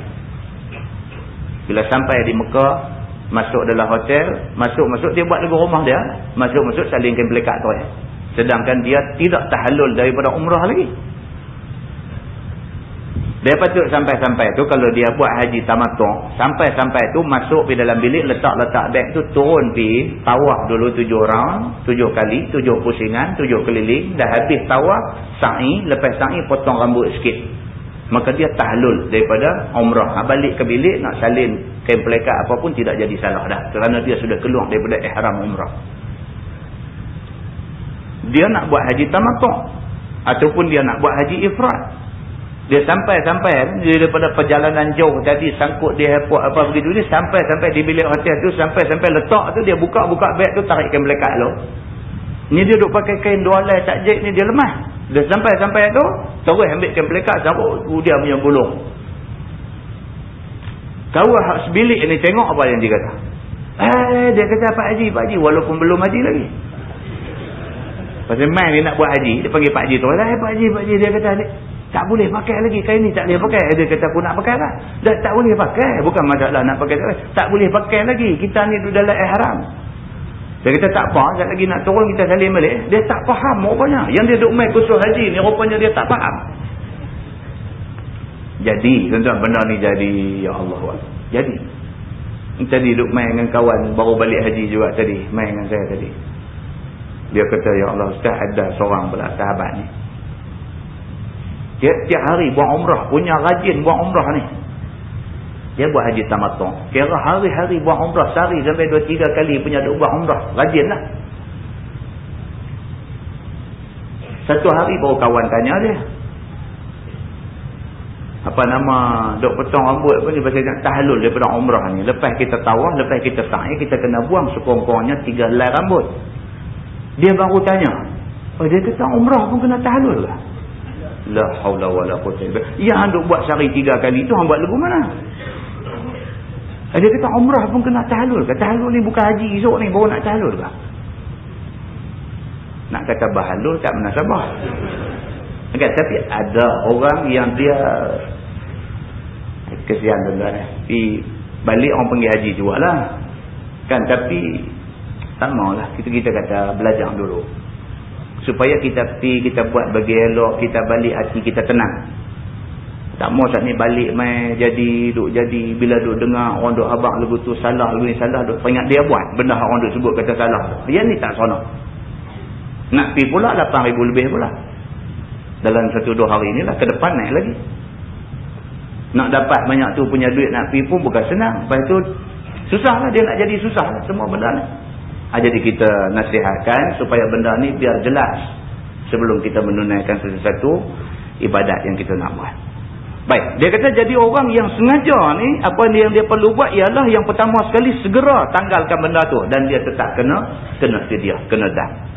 Bila sampai di Mekah, masuk dalam hotel, masuk-masuk dia buat lagu rumah dia, masuk-masuk salingkan pelekat tu ya. Sedangkan dia tidak tahalul daripada umrah lagi. Dia patut sampai-sampai tu kalau dia buat haji tamatung, sampai-sampai tu masuk di dalam bilik letak-letak beg tu turun pi tawaf dulu tujuh round, tujuh kali, tujuh pusingan, tujuh keliling, dah habis tawaf, sa'i, lepas sa'i potong rambut sikit. Maka dia tahlul daripada umrah. Ha, balik ke bilik nak salin kain pelekat apapun tidak jadi salah dah kerana dia sudah keluar daripada ihram umrah dia nak buat haji tamattu ataupun dia nak buat haji ifrat dia sampai-sampai dia daripada perjalanan jauh tadi sangkut di airport apa begitu ni sampai-sampai di bilik hotel tu sampai-sampai letak tu dia buka-buka beg tu tarik kain pelekat tu ni dia duduk pakai kain dua lay takjik ni dia lemah dia sampai-sampai tu terus ambil kain pelekat sabuk dia punya gulung Kau hak sebilik ni tengok apa yang dia kata. Eh, dia kata Pak Haji, Pak Haji. Walaupun belum haji lagi. Pasal main dia nak buat haji. Dia panggil Pak Haji tu. Eh, Pak Haji, Pak Haji. Dia kata, tak boleh pakai lagi. Kain ni tak boleh pakai. Dia kata, aku nak pakai lah. Dah tak boleh pakai. Bukan masalah nak pakai. Tak boleh pakai lagi. Kita ni duduk dalam ihram. Dia kata, tak apa. Sekejap lagi nak turun, kita salin balik. Dia tak faham rupanya. Yang dia duduk main kursus haji ni, rupanya dia tak faham. Jadi, tuan-tuan, benda ni jadi, ya Allah. Jadi. Tadi duduk main dengan kawan, baru balik haji juga tadi. Main dengan saya tadi. Dia kata, ya Allah, Ustaz ada seorang pula sahabat ni. Dia tiap hari buat umrah, punya rajin buat umrah ni. Dia buat haji tamatong. Kira hari-hari buat umrah, sehari sampai dua tiga kali punya duk buat umrah. Rajin lah. Satu hari baru kawan tanya dia apa nama dok potong rambut pun dia pasal nak tahlul daripada umrah ni lepas kita tawaf lepas kita sa'i kita kena buang sekurang-kurangnya tiga helai rambut dia baru tanya oh dia kata umrah pun kena tahlul lah la haula wala quwwata illa yang dok buat sehari tiga kali tu hang buat lagu mana? Dia kata umrah pun kena tahlul kata tahlul ni bukan haji esok ni baru nak tahlul lah nak kata bahalul tak menasabah Okay, tapi ada orang yang dia kesian tuan-tuan eh. Pergi balik orang panggil haji lah, Kan tapi tak maulah. Kita kita kata belajar dulu. Supaya kita pergi kita buat bagi elok, kita balik hati kita tenang. Tak mau saat ni balik mai jadi duk jadi bila duk dengar orang duk habaq lagu tu salah lagu ni salah duk peringat dia buat benda orang duk sebut kata salah. Yang ni tak seronok. Nak pi pula 8000 lebih pula dalam satu dua hari inilah ke depan naik lagi nak dapat banyak tu punya duit nak pergi pun bukan senang lepas tu susah lah dia nak jadi susah lah semua benda ni jadi kita nasihatkan supaya benda ni biar jelas sebelum kita menunaikan sesuatu ibadat yang kita nak buat. Baik dia kata jadi orang yang sengaja ni apa yang dia perlu buat ialah yang pertama sekali segera tanggalkan benda tu dan dia tetap kena kena sedia kena dah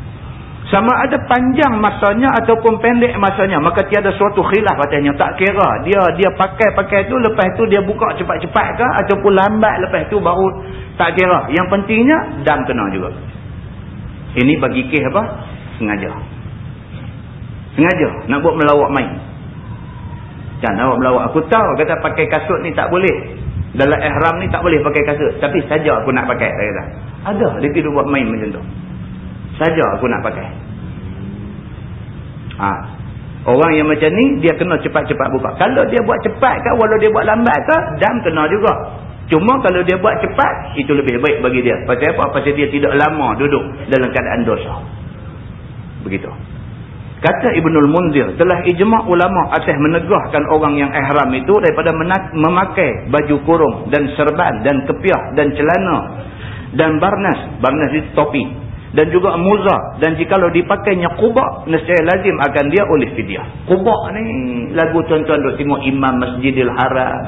sama ada panjang masanya ataupun pendek masanya maka tiada suatu khilaf katanya. Tak kira dia dia pakai-pakai tu lepas tu dia buka cepat-cepat ke ataupun lambat lepas tu baru tak kira. Yang pentingnya dam kena juga. Ini bagi kes apa? Sengaja. Sengaja nak buat melawak main. Kan awak melawak. Aku tahu kata pakai kasut ni tak boleh. Dalam ihram ni tak boleh pakai kasut. Tapi saja aku nak pakai dia kata. Ada dia pergi buat main macam tu. Saja aku nak pakai ha. orang yang macam ni dia kena cepat-cepat buka kalau dia buat cepat kan walau dia buat lambat kan dam kena juga Cuma kalau dia buat cepat, itu lebih baik bagi dia. Pasal apa? Pasal dia tidak lama duduk dalam keadaan dosa. Begitu. Kata Ibnul Munzir, telah ijma' ulama' atas menegahkan orang yang ihram itu daripada memakai baju kurung dan serban dan kepiah dan celana dan barnas. Barnas itu topi. Dan juga muzah. Dan jikalau dipakainya kubak, nescaya lazim akan dia oleh fidyah. Kubak ni lagu tuan-tuan duk tengok imam masjidil haram.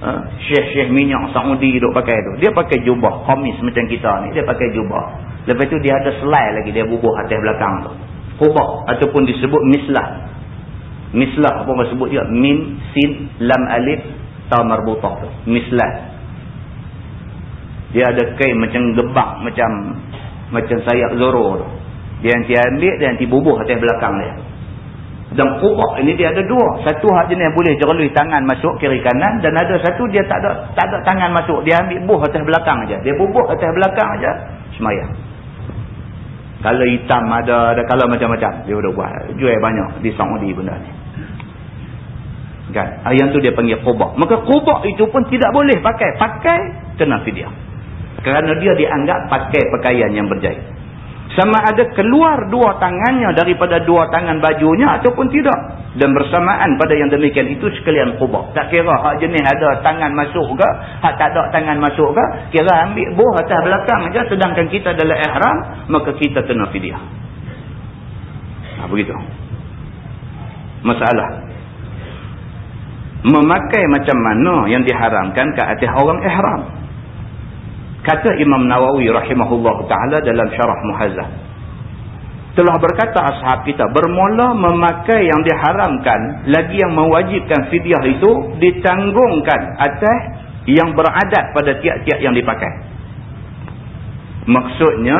Ha? Syekh-syekh minyak Saudi duk pakai tu. Dia pakai jubah. Komis macam kita ni. Dia pakai jubah. Lepas tu dia ada selai lagi. Dia bubuh atas belakang tu qubah ataupun disebut mislah mislah apa orang sebut dia min sin lam alif ta marbutah tu mislah dia ada kain macam gebak macam macam sayap zoro tu dia nanti ambil dia nanti bubuh atas belakang dia dan qubah ini dia ada dua satu hak jenis boleh jerului tangan masuk kiri kanan dan ada satu dia tak ada tak ada tangan masuk dia ambil buh atas belakang aja dia bubuh atas belakang aja semayang kalau hitam ada, ada kalau macam-macam. Dia sudah buat. Jual banyak di Saudi benda ni. Kan? Ah, yang tu dia panggil kubak. Maka kubak itu pun tidak boleh pakai. Pakai, kena fidyah. Kerana dia dianggap pakai pakaian yang berjaya. Sama ada keluar dua tangannya daripada dua tangan bajunya ataupun tidak. Dan bersamaan pada yang demikian itu sekalian kubah. Tak kira hak jenis ada tangan masuk ke, hak tak ada tangan masuk ke, kira ambil buah atas belakang saja sedangkan kita adalah ihram, maka kita kena fidyah. Ha, begitu. Masalah. Memakai macam mana yang diharamkan ke atas orang ihram. Kata Imam Nawawi rahimahullah ta'ala dalam syarah muhazzah. Telah berkata ashab kita, bermula memakai yang diharamkan, lagi yang mewajibkan fidyah itu, ditanggungkan atas yang beradat pada tiap-tiap yang dipakai. Maksudnya,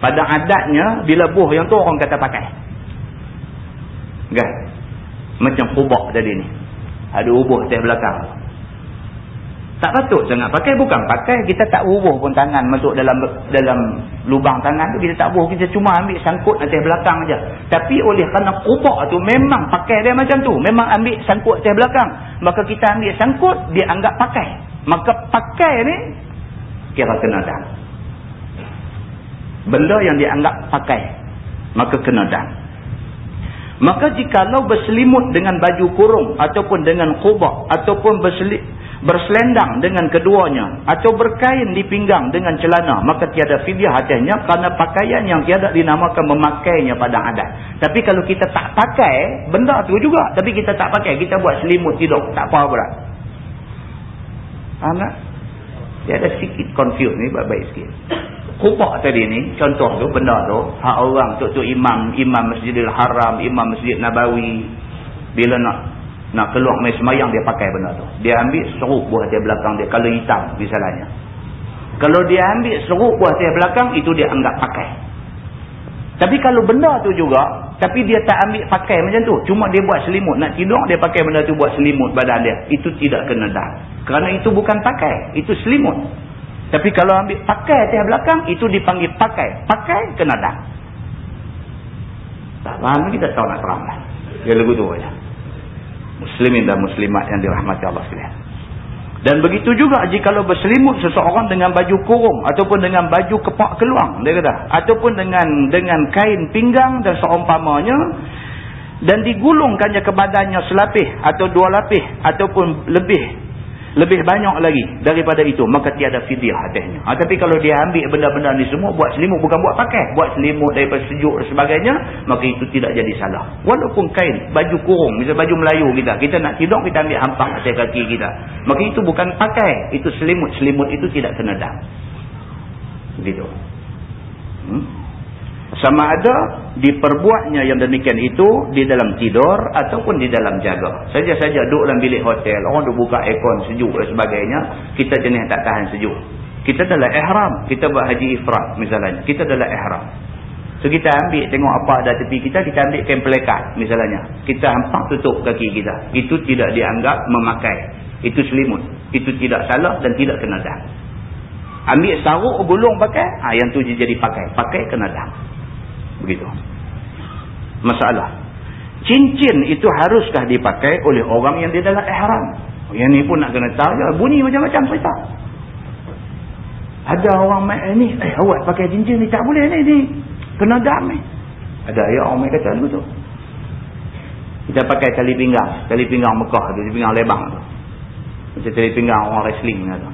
pada adatnya, bila buh yang tu orang kata pakai. Kan? Macam kubak tadi ni. Ada ubuh di belakang. Tak patut sangat pakai. Bukan pakai. Kita tak ubuh pun tangan masuk dalam dalam lubang tangan tu. Kita tak ubuh. Kita cuma ambil sangkut atas belakang aja. Tapi oleh kerana kubak tu memang pakai dia macam tu. Memang ambil sangkut atas belakang. Maka kita ambil sangkut. Dia anggap pakai. Maka pakai ni. Kira kena dah. Benda yang dianggap pakai. Maka kena dah. Maka jikalau berselimut dengan baju kurung. Ataupun dengan kubak. Ataupun berselimut berselendang dengan keduanya atau berkain di pinggang dengan celana maka tiada fidyah atasnya kerana pakaian yang tiada dinamakan memakainya pada adat. Tapi kalau kita tak pakai benda tu juga. Tapi kita tak pakai kita buat selimut tidur tak apa berat. Faham tak? dia ada sikit confuse ni baik-baik sikit. Kubak tadi ni contoh tu benda tu hak orang tu tu imam imam masjidil haram imam masjid nabawi bila nak nak keluar main semayang dia pakai benda tu. Dia ambil seruk buah dia belakang dia. Kalau hitam misalnya. Kalau dia ambil seruk buah dia belakang itu dia anggap pakai. Tapi kalau benda tu juga. Tapi dia tak ambil pakai macam tu. Cuma dia buat selimut. Nak tidur dia pakai benda tu buat selimut badan dia. Itu tidak kena dah. Kerana itu bukan pakai. Itu selimut. Tapi kalau ambil pakai atas belakang. Itu dipanggil pakai. Pakai kena dah. Tak faham kita tahu nak terang lah. Dia lagu tu aja muslimin dan muslimat yang dirahmati Allah sekalian. Dan begitu juga jika lo berselimut seseorang dengan baju kurung ataupun dengan baju kepak keluang dia kata ataupun dengan dengan kain pinggang dan seumpamanya dan digulungkannya ke badannya selapis atau dua lapis ataupun lebih lebih banyak lagi daripada itu maka tiada fidyah atasnya ha, tapi kalau dia ambil benda-benda ni semua buat selimut bukan buat pakai. Buat selimut daripada sejuk dan sebagainya maka itu tidak jadi salah. Walaupun kain baju kurung misal baju Melayu kita kita nak tidur kita ambil hampang atas kaki kita. Maka itu bukan pakai. Itu selimut selimut itu tidak kena dah begitu hmm? Sama ada diperbuatnya yang demikian itu di dalam tidur ataupun di dalam jaga. Saja-saja duduk dalam bilik hotel, orang duduk buka aircon sejuk dan sebagainya, kita jenis tak tahan sejuk. Kita adalah ihram, kita buat haji ifrat misalnya. Kita adalah ihram. So kita ambil tengok apa ada tepi kita, kita ambil kain pelekat misalnya. Kita hampak tutup kaki kita. Itu tidak dianggap memakai. Itu selimut. Itu tidak salah dan tidak kena dah. Ambil saruk gulung pakai, ha, yang tu jadi pakai. Pakai kena dah. Begitu. Masalah. Cincin itu haruskah dipakai oleh orang yang di dalam ihram? Yang ni pun nak kena tahu je. Bunyi macam-macam cerita. Ada orang main eh, ni. Eh awak pakai cincin ni tak boleh ni. ni. Kena dam ni. Ada ayat orang main kata begitu. Kita pakai tali pinggang. Tali pinggang Mekah tu. Tali pinggang lebang tu. Macam tali pinggang orang wrestling tu.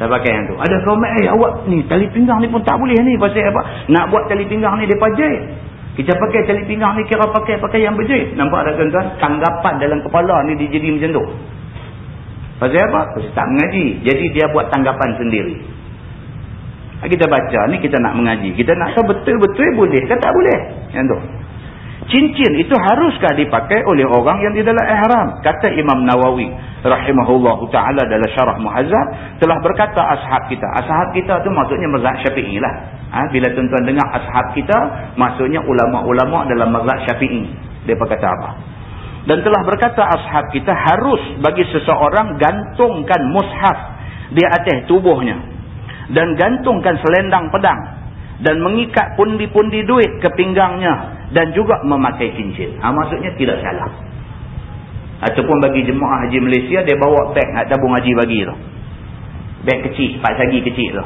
Kita pakai yang tu. Ada main. Eh awak ni tali pinggang ni pun tak boleh ni. Pasal apa? Nak buat tali pinggang ni dia jahit. Kita pakai tali pinggang ni kira pakai pakai yang berjahit. Nampak ada tuan-tuan? Tanggapan dalam kepala ni dia jadi macam tu. Pasal apa? Pasal tak mengaji. Jadi dia buat tanggapan sendiri. Kita baca ni kita nak mengaji. Kita nak tahu betul-betul boleh ke tak boleh. Yang tu. Cincin itu haruskah dipakai oleh orang yang di dalam ihram? Kata Imam Nawawi rahimahullahu taala dalam syarah Muhazzab telah berkata ashab kita. Ashab kita tu maksudnya mazhab Syafi'i lah. Ha? bila tuan-tuan dengar ashab kita maksudnya ulama-ulama dalam mazhab Syafi'i. Dia berkata apa? Dan telah berkata ashab kita harus bagi seseorang gantungkan mushaf di atas tubuhnya. Dan gantungkan selendang pedang. Dan mengikat pundi-pundi duit ke pinggangnya. Dan juga memakai cincin. Ha, maksudnya tidak salah. Ataupun bagi jemaah haji Malaysia, dia bawa beg nak tabung haji bagi tu. Beg kecil, pak sagi kecil tu.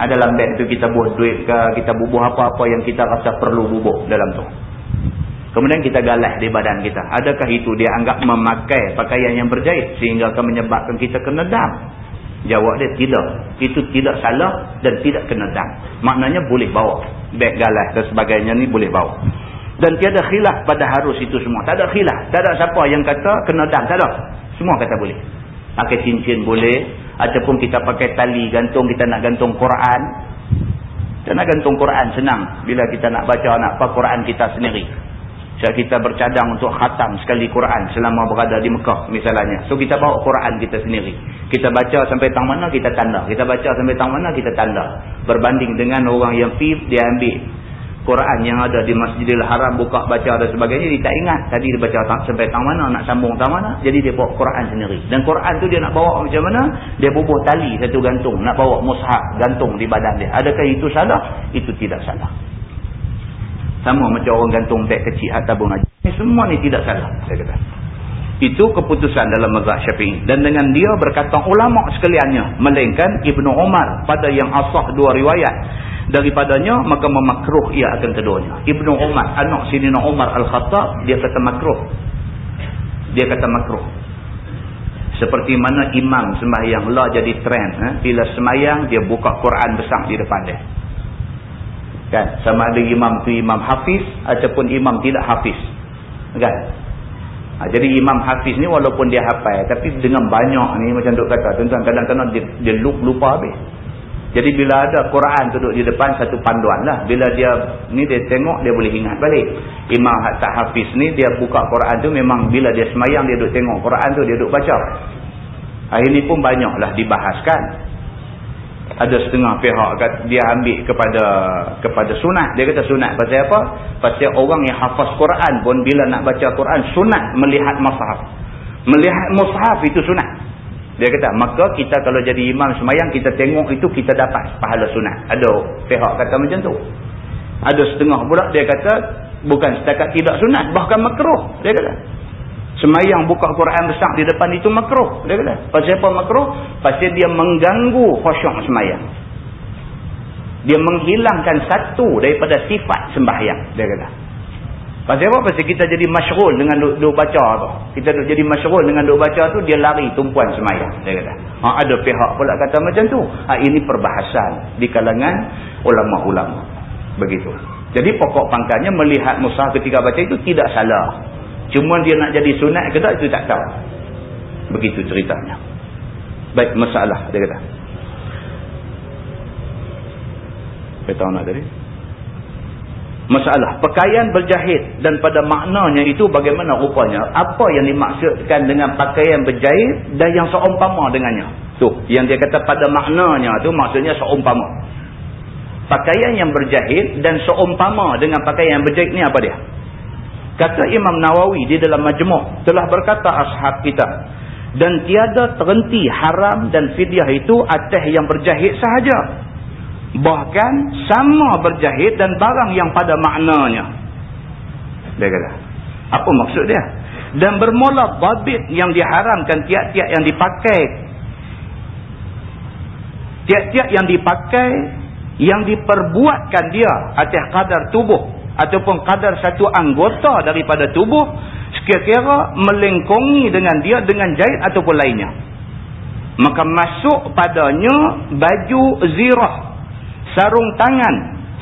Ha, dalam beg tu kita buat duit ke, kita bubuh apa-apa yang kita rasa perlu bubuh dalam tu. Kemudian kita galah di badan kita. Adakah itu dia anggap memakai pakaian yang berjahit sehingga akan menyebabkan kita kena dam? Jawab dia tidak. Itu tidak salah dan tidak kena dam. Maknanya boleh bawa. Beg galah dan sebagainya ni boleh bawa. Dan tiada khilaf pada harus itu semua. Tak ada khilaf. Tak ada siapa yang kata kena dam. Tak ada. Semua kata boleh. Pakai cincin boleh. Ataupun kita pakai tali gantung. Kita nak gantung Quran. Kita nak gantung Quran senang. Bila kita nak baca nak apa Quran kita sendiri. Sebab kita bercadang untuk khatam sekali Quran selama berada di Mekah misalnya. So kita bawa Quran kita sendiri. Kita baca sampai tang mana kita tanda. Kita baca sampai tang mana kita tanda. Berbanding dengan orang yang pip dia ambil Quran yang ada di Masjidil Haram buka baca dan sebagainya dia tak ingat tadi dia baca sampai tang mana nak sambung tang mana jadi dia bawa Quran sendiri dan Quran tu dia nak bawa macam mana dia bubuh tali satu gantung nak bawa mushaf gantung di badan dia adakah itu salah itu tidak salah sama macam orang gantung beg kecil atau tabung haji. Ini semua ni tidak salah. Saya kata. Itu keputusan dalam mazhab syafi'i. Dan dengan dia berkata ulama sekaliannya. Melainkan Ibnu Umar pada yang asah dua riwayat. Daripadanya maka memakruh ia akan keduanya. Ibnu Umar, anak Sinina Umar Al-Khattab. Dia kata makruh. Dia kata makruh. Seperti mana imam sembahyang lah jadi trend. Eh? Bila sembahyang dia buka Quran besar di depan dia kan? Sama ada imam tu imam hafiz ataupun imam tidak hafiz. Kan? Ha, jadi imam hafiz ni walaupun dia hafal tapi dengan banyak ni macam duk kata tuan-tuan kadang-kadang dia, dia lupa habis. Jadi bila ada Quran duduk di depan satu panduan lah bila dia ni dia tengok dia boleh ingat balik. Imam tak hafiz ni dia buka Quran tu memang bila dia semayang dia duduk tengok Quran tu dia duduk baca. Hari ni pun banyaklah dibahaskan ada setengah pihak dia ambil kepada kepada sunat. Dia kata sunat pasal apa? Pasal orang yang hafaz Quran pun bila nak baca Quran sunat melihat mushaf melihat mushaf itu sunat. Dia kata maka kita kalau jadi imam semayang kita tengok itu kita dapat pahala sunat. Ada pihak kata macam tu. Ada setengah pula dia kata bukan setakat tidak sunat bahkan makruh dia kata Semayang buka Quran besar di depan itu makruh. Dia kata. Pasal apa makruh? Pasal dia mengganggu khusyuk semayang. Dia menghilangkan satu daripada sifat sembahyang. Dia kata. Pasal apa? Pasal kita jadi masyarul dengan duk, duk baca tu. Kita duk jadi masyarul dengan duk baca tu, dia lari tumpuan semayang. Dia kata. Ha, ada pihak pula kata macam tu. Ha, ini perbahasan di kalangan ulama-ulama. Begitu. Jadi pokok pangkalnya melihat musa ketika baca itu tidak salah. Cuma dia nak jadi sunat ke tak, itu tak tahu. Begitu ceritanya. Baik, masalah dia kata. Saya tahu nak tadi. Masalah, pakaian berjahit dan pada maknanya itu bagaimana rupanya. Apa yang dimaksudkan dengan pakaian berjahit dan yang seumpama dengannya. Tu, yang dia kata pada maknanya tu maksudnya seumpama. Pakaian yang berjahit dan seumpama dengan pakaian yang berjahit ni apa dia? Kata Imam Nawawi di dalam majmuk telah berkata ashab kita dan tiada terhenti haram dan fidyah itu atas yang berjahit sahaja. Bahkan sama berjahit dan barang yang pada maknanya. Dia kata. Apa maksud dia? dan bermula babit yang diharamkan tiap-tiap yang dipakai tiap-tiap yang dipakai yang diperbuatkan dia atas kadar tubuh ataupun kadar satu anggota daripada tubuh sekira-kira melengkongi dengan dia dengan jahit ataupun lainnya. Maka masuk padanya baju zirah sarung tangan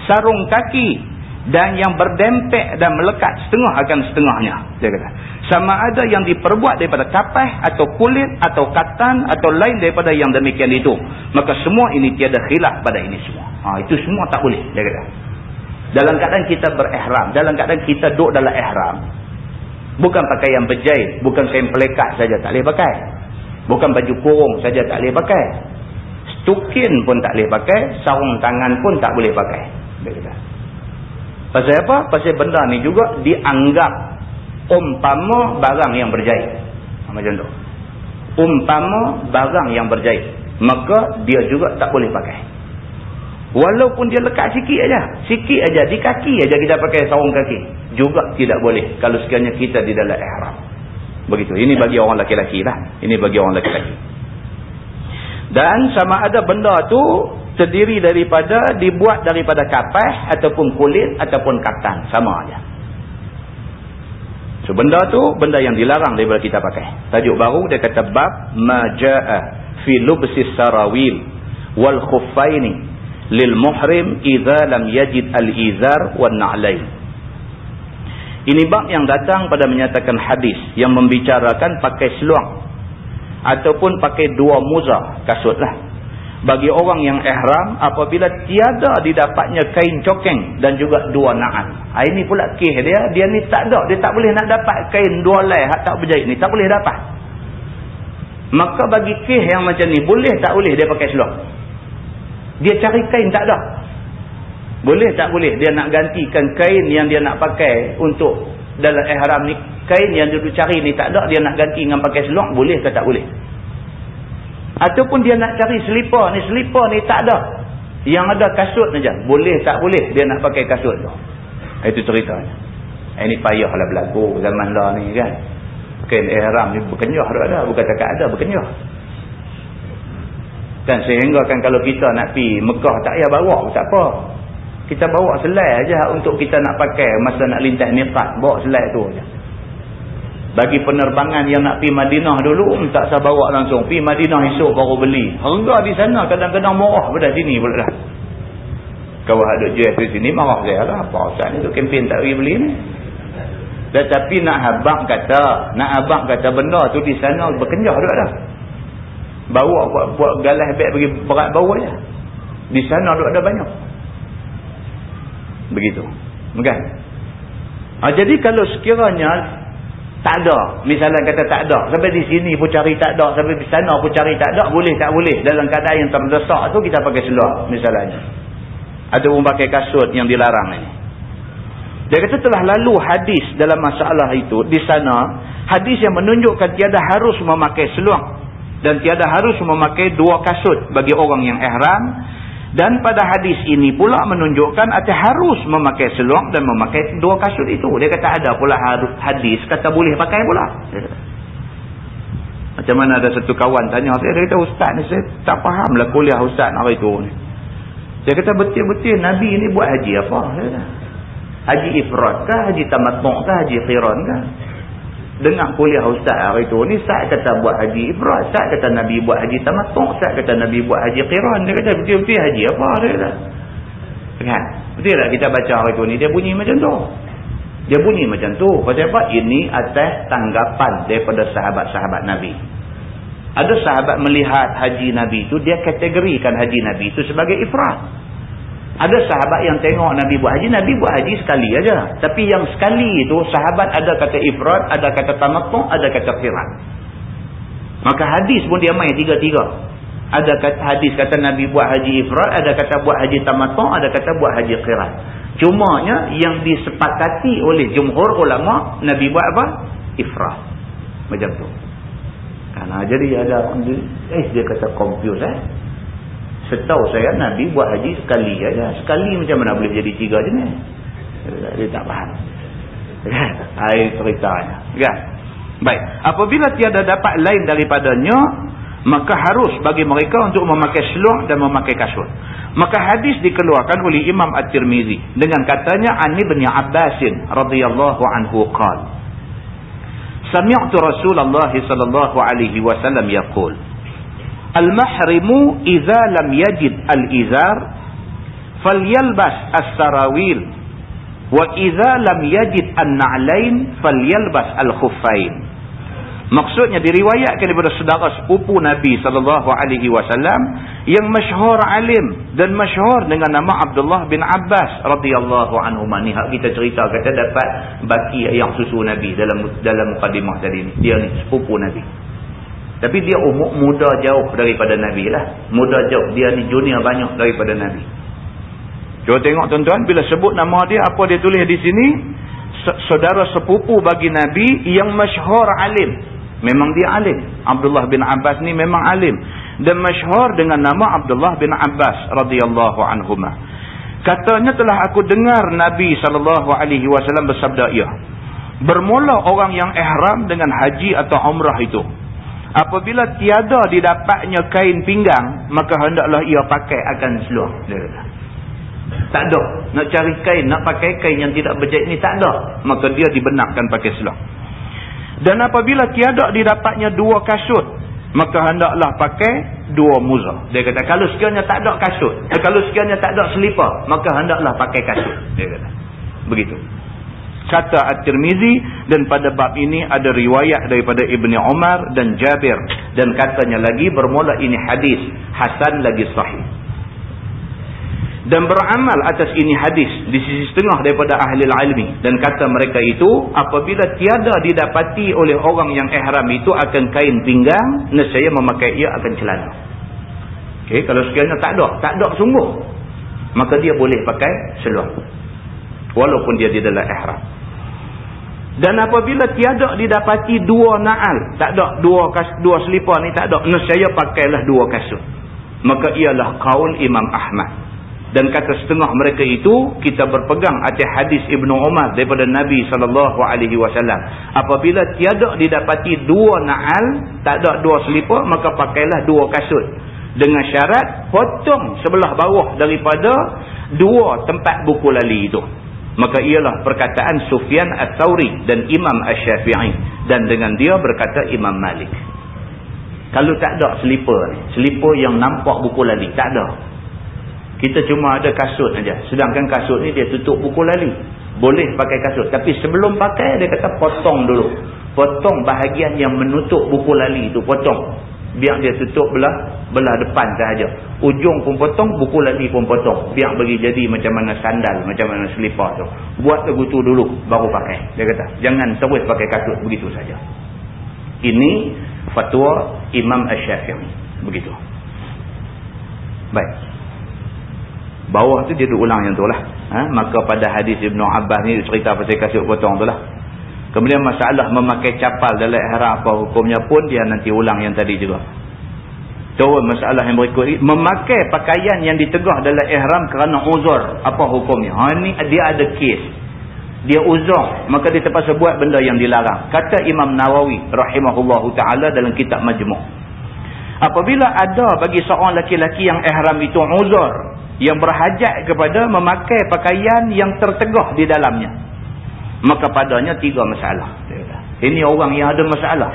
sarung kaki dan yang berdempek dan melekat setengah akan setengahnya dia kata. Sama ada yang diperbuat daripada kapas atau kulit atau katan atau lain daripada yang demikian itu. Maka semua ini tiada khilaf pada ini semua. Ha, itu semua tak boleh dia kata dalam keadaan kita berihram dalam keadaan kita duduk dalam ihram bukan pakai yang berjahit bukan kain pelekat saja tak boleh pakai bukan baju kurung saja tak boleh pakai stukin pun tak boleh pakai sarung tangan pun tak boleh pakai Pasal apa? Pasal benda ni juga dianggap umpama barang yang berjahit. Ha, macam tu. Umpama barang yang berjahit. Maka dia juga tak boleh pakai. Walaupun dia lekat sikit aja, Sikit aja Di kaki aja kita pakai sarung kaki. Juga tidak boleh. Kalau sekiranya kita di dalam ihram. Begitu. Ini bagi orang laki-laki lah. Ini bagi orang laki-laki. Dan sama ada benda tu terdiri daripada dibuat daripada kapas ataupun kulit ataupun katan sama aja. So benda tu benda yang dilarang daripada kita pakai. Tajuk baru dia kata bab majaa fi lubsis sarawil wal khuffaini lil muhrim idza lam yajid al izar wan na'lain. Ini bab yang datang pada menyatakan hadis yang membicarakan pakai seluang ataupun pakai dua muzah kasutlah bagi orang yang ihram apabila tiada didapatnya kain cokeng dan juga dua na'an. Ha, ini pula kih dia. Dia ni tak ada. Dia tak boleh nak dapat kain dua hak tak berjahit ni. Tak boleh dapat. Maka bagi kih yang macam ni boleh tak boleh dia pakai seluar. Dia cari kain tak ada. Boleh tak boleh dia nak gantikan kain yang dia nak pakai untuk dalam ihram ni. Kain yang dia cari ni tak ada. Dia nak ganti dengan pakai seluar. Boleh ke tak boleh? Ataupun dia nak cari selipar ni. Selipar ni tak ada. Yang ada kasut saja. Boleh tak boleh dia nak pakai kasut tu. Itu ceritanya. Ini payahlah berlaku zaman lah ni kan. Kain ihram ni berkenyah dah ada. Bukan cakap ada berkenyah. Kan sehingga kan kalau kita nak pi Mekah tak payah bawa tak apa. Kita bawa selai aja untuk kita nak pakai masa nak lintas miqat. Bawa selai tu aja. Bagi penerbangan yang nak pergi Madinah dulu tak usah bawa langsung. Pergi Madinah esok baru beli. Harga di sana kadang-kadang murah pada sini pula dah. Kalau ada jual di sini marah saya lah. Apa usah ni tu? Kempen tak pergi beli ni? Tetapi nak abang kata nak abang kata benda tu di sana berkenjah juga dah bawa buat, buat galah beg bagi berat bau aja di sana duk ada banyak begitu kan ha, jadi kalau sekiranya tak ada. Misalnya kata tak ada. Sampai di sini pun cari tak ada. Sampai di sana pun cari tak ada. Boleh tak boleh. Dalam keadaan yang terdesak tu kita pakai seluar. Misalnya. Ataupun pakai kasut yang dilarang ini. Dia kata telah lalu hadis dalam masalah itu. Di sana. Hadis yang menunjukkan tiada harus memakai seluar. Dan tiada harus memakai dua kasut. Bagi orang yang ihram. Dan pada hadis ini pula menunjukkan ada harus memakai seluar dan memakai dua kasut itu. Dia kata ada pula hadis kata boleh pakai pula. Macam mana ada satu kawan tanya saya, dia kata ustaz ni saya tak faham lah kuliah ustaz hari itu ni. Dia kata betul-betul Nabi ini buat haji apa? Haji ifrat kah? Haji tamatmu' kah? Haji khiran kah? Dengar kuliah ustaz hari tu ni saat kata buat haji ibrat saat kata nabi buat haji tamatuk saat kata nabi buat haji qiran. Dia kata betul-betul haji apa? Dia kata kan betul tak kita baca hari tu ni dia bunyi macam tu. Dia bunyi macam tu. Pasal apa? Ini atas tanggapan daripada sahabat-sahabat nabi. Ada sahabat melihat haji nabi tu dia kategorikan haji nabi tu sebagai ifrat ada sahabat yang tengok Nabi buat haji, Nabi buat haji sekali aja. Tapi yang sekali itu sahabat ada kata ifrat, ada kata tamattu', ada kata qiran. Maka hadis pun dia main tiga-tiga. Ada kata hadis kata Nabi buat haji ifrat, ada kata buat haji tamattu', ada kata buat haji qiran. Cumanya yang disepakati oleh jumhur ulama Nabi buat apa? Ifrat. Macam tu. Karena jadi ada eh dia kata confuse eh. Setahu saya Nabi buat haji sekali aja. Sekali macam mana boleh jadi tiga jenis? Dia tak faham. Kan? Air ceritanya. Kan? Baik. Apabila tiada dapat lain daripadanya, maka harus bagi mereka untuk memakai seluar dan memakai kasut. Maka hadis dikeluarkan oleh Imam At-Tirmizi dengan katanya Ani bin Abbasin radhiyallahu anhu qala Sami'tu Rasulullah sallallahu alaihi wasallam yaqul Al-mahrimu idza lam yajid al-izar falyalbas as-sarawil wa idza lam yajid an-na'lain falyalbas al-khuffain Maksudnya diriwayatkan daripada saudara sepupu Nabi sallallahu alaihi wasallam yang masyhur alim dan masyhur dengan nama Abdullah bin Abbas radhiyallahu anhu ni hak kita cerita kata dapat baki yang susu Nabi dalam dalam mukadimah tadi ni. Dia ni sepupu Nabi. Tapi dia umur muda jauh daripada Nabi lah. Muda jauh. Dia ni junior banyak daripada Nabi. Cuba tengok tuan-tuan bila sebut nama dia apa dia tulis di sini? Saudara sepupu bagi Nabi yang masyhur alim Memang dia alim. Abdullah bin Abbas ni memang alim. Dan masyhur dengan nama Abdullah bin Abbas radhiyallahu anhuma. Katanya telah aku dengar Nabi SAW bersabda ia. Bermula orang yang ihram dengan haji atau umrah itu. Apabila tiada didapatnya kain pinggang, maka hendaklah ia pakai akan seluar. Tak ada. Nak cari kain, nak pakai kain yang tidak berjahit ni tak ada. Maka dia dibenarkan pakai seluar. Dan apabila tiada didapatnya dua kasut, maka hendaklah pakai dua muza. Dia kata, kalau sekiranya tak ada kasut, kalau sekiranya tak ada selipar, maka hendaklah pakai kasut. Dia kata. Begitu. Kata At-Tirmizi dan pada bab ini ada riwayat daripada Ibni Umar dan Jabir. Dan katanya lagi bermula ini hadis. Hasan lagi sahih dan beramal atas ini hadis di sisi setengah daripada ahli ilmi dan kata mereka itu apabila tiada didapati oleh orang yang ihram itu akan kain pinggang nescaya memakai ia akan celana okey kalau sekiranya tak ada tak ada sungguh maka dia boleh pakai seluar walaupun dia di dalam ihram dan apabila tiada didapati dua naal tak ada dua kas, dua selipar ni tak ada nescaya pakailah dua kasut. Maka ialah kaul Imam Ahmad. Dan kata setengah mereka itu kita berpegang atas hadis Ibnu Umar daripada Nabi sallallahu alaihi wasallam. Apabila tiada didapati dua naal tak ada dua selipar maka pakailah dua kasut. Dengan syarat potong sebelah bawah daripada dua tempat buku lali itu maka ialah perkataan Sufyan Ats-Tsauri dan Imam Asy-Syafi'i dan dengan dia berkata Imam Malik kalau tak ada selipar selipar yang nampak buku lali tak ada kita cuma ada kasut aja. Sedangkan kasut ni dia tutup buku lali. Boleh pakai kasut. Tapi sebelum pakai dia kata potong dulu. Potong bahagian yang menutup buku lali itu. Potong. Biar dia tutup belah belah depan sahaja. Ujung pun potong, buku lali pun potong. Biar bagi jadi macam mana sandal, macam mana selipar tu. Buat lagu tu dulu, baru pakai. Dia kata, jangan terus pakai kasut, begitu saja. Ini fatwa Imam Ash-Syafi'i. Begitu. Baik. Bawah tu dia duk ulang yang tu lah. Ha? Maka pada hadis Ibn Abbas ni cerita pasal kasut potong tu lah. Kemudian masalah memakai capal dalam ihram apa hukumnya pun dia nanti ulang yang tadi juga. Turun masalah yang berikut ini. Memakai pakaian yang ditegah dalam ihram kerana uzur. Apa hukumnya? Ha, ni dia ada kes. Dia uzur. Maka dia terpaksa buat benda yang dilarang. Kata Imam Nawawi rahimahullahu ta'ala dalam kitab majmuk. Apabila ada bagi seorang laki-laki yang ihram itu uzur yang berhajat kepada memakai pakaian yang tertegah di dalamnya maka padanya tiga masalah. Ini orang yang ada masalah.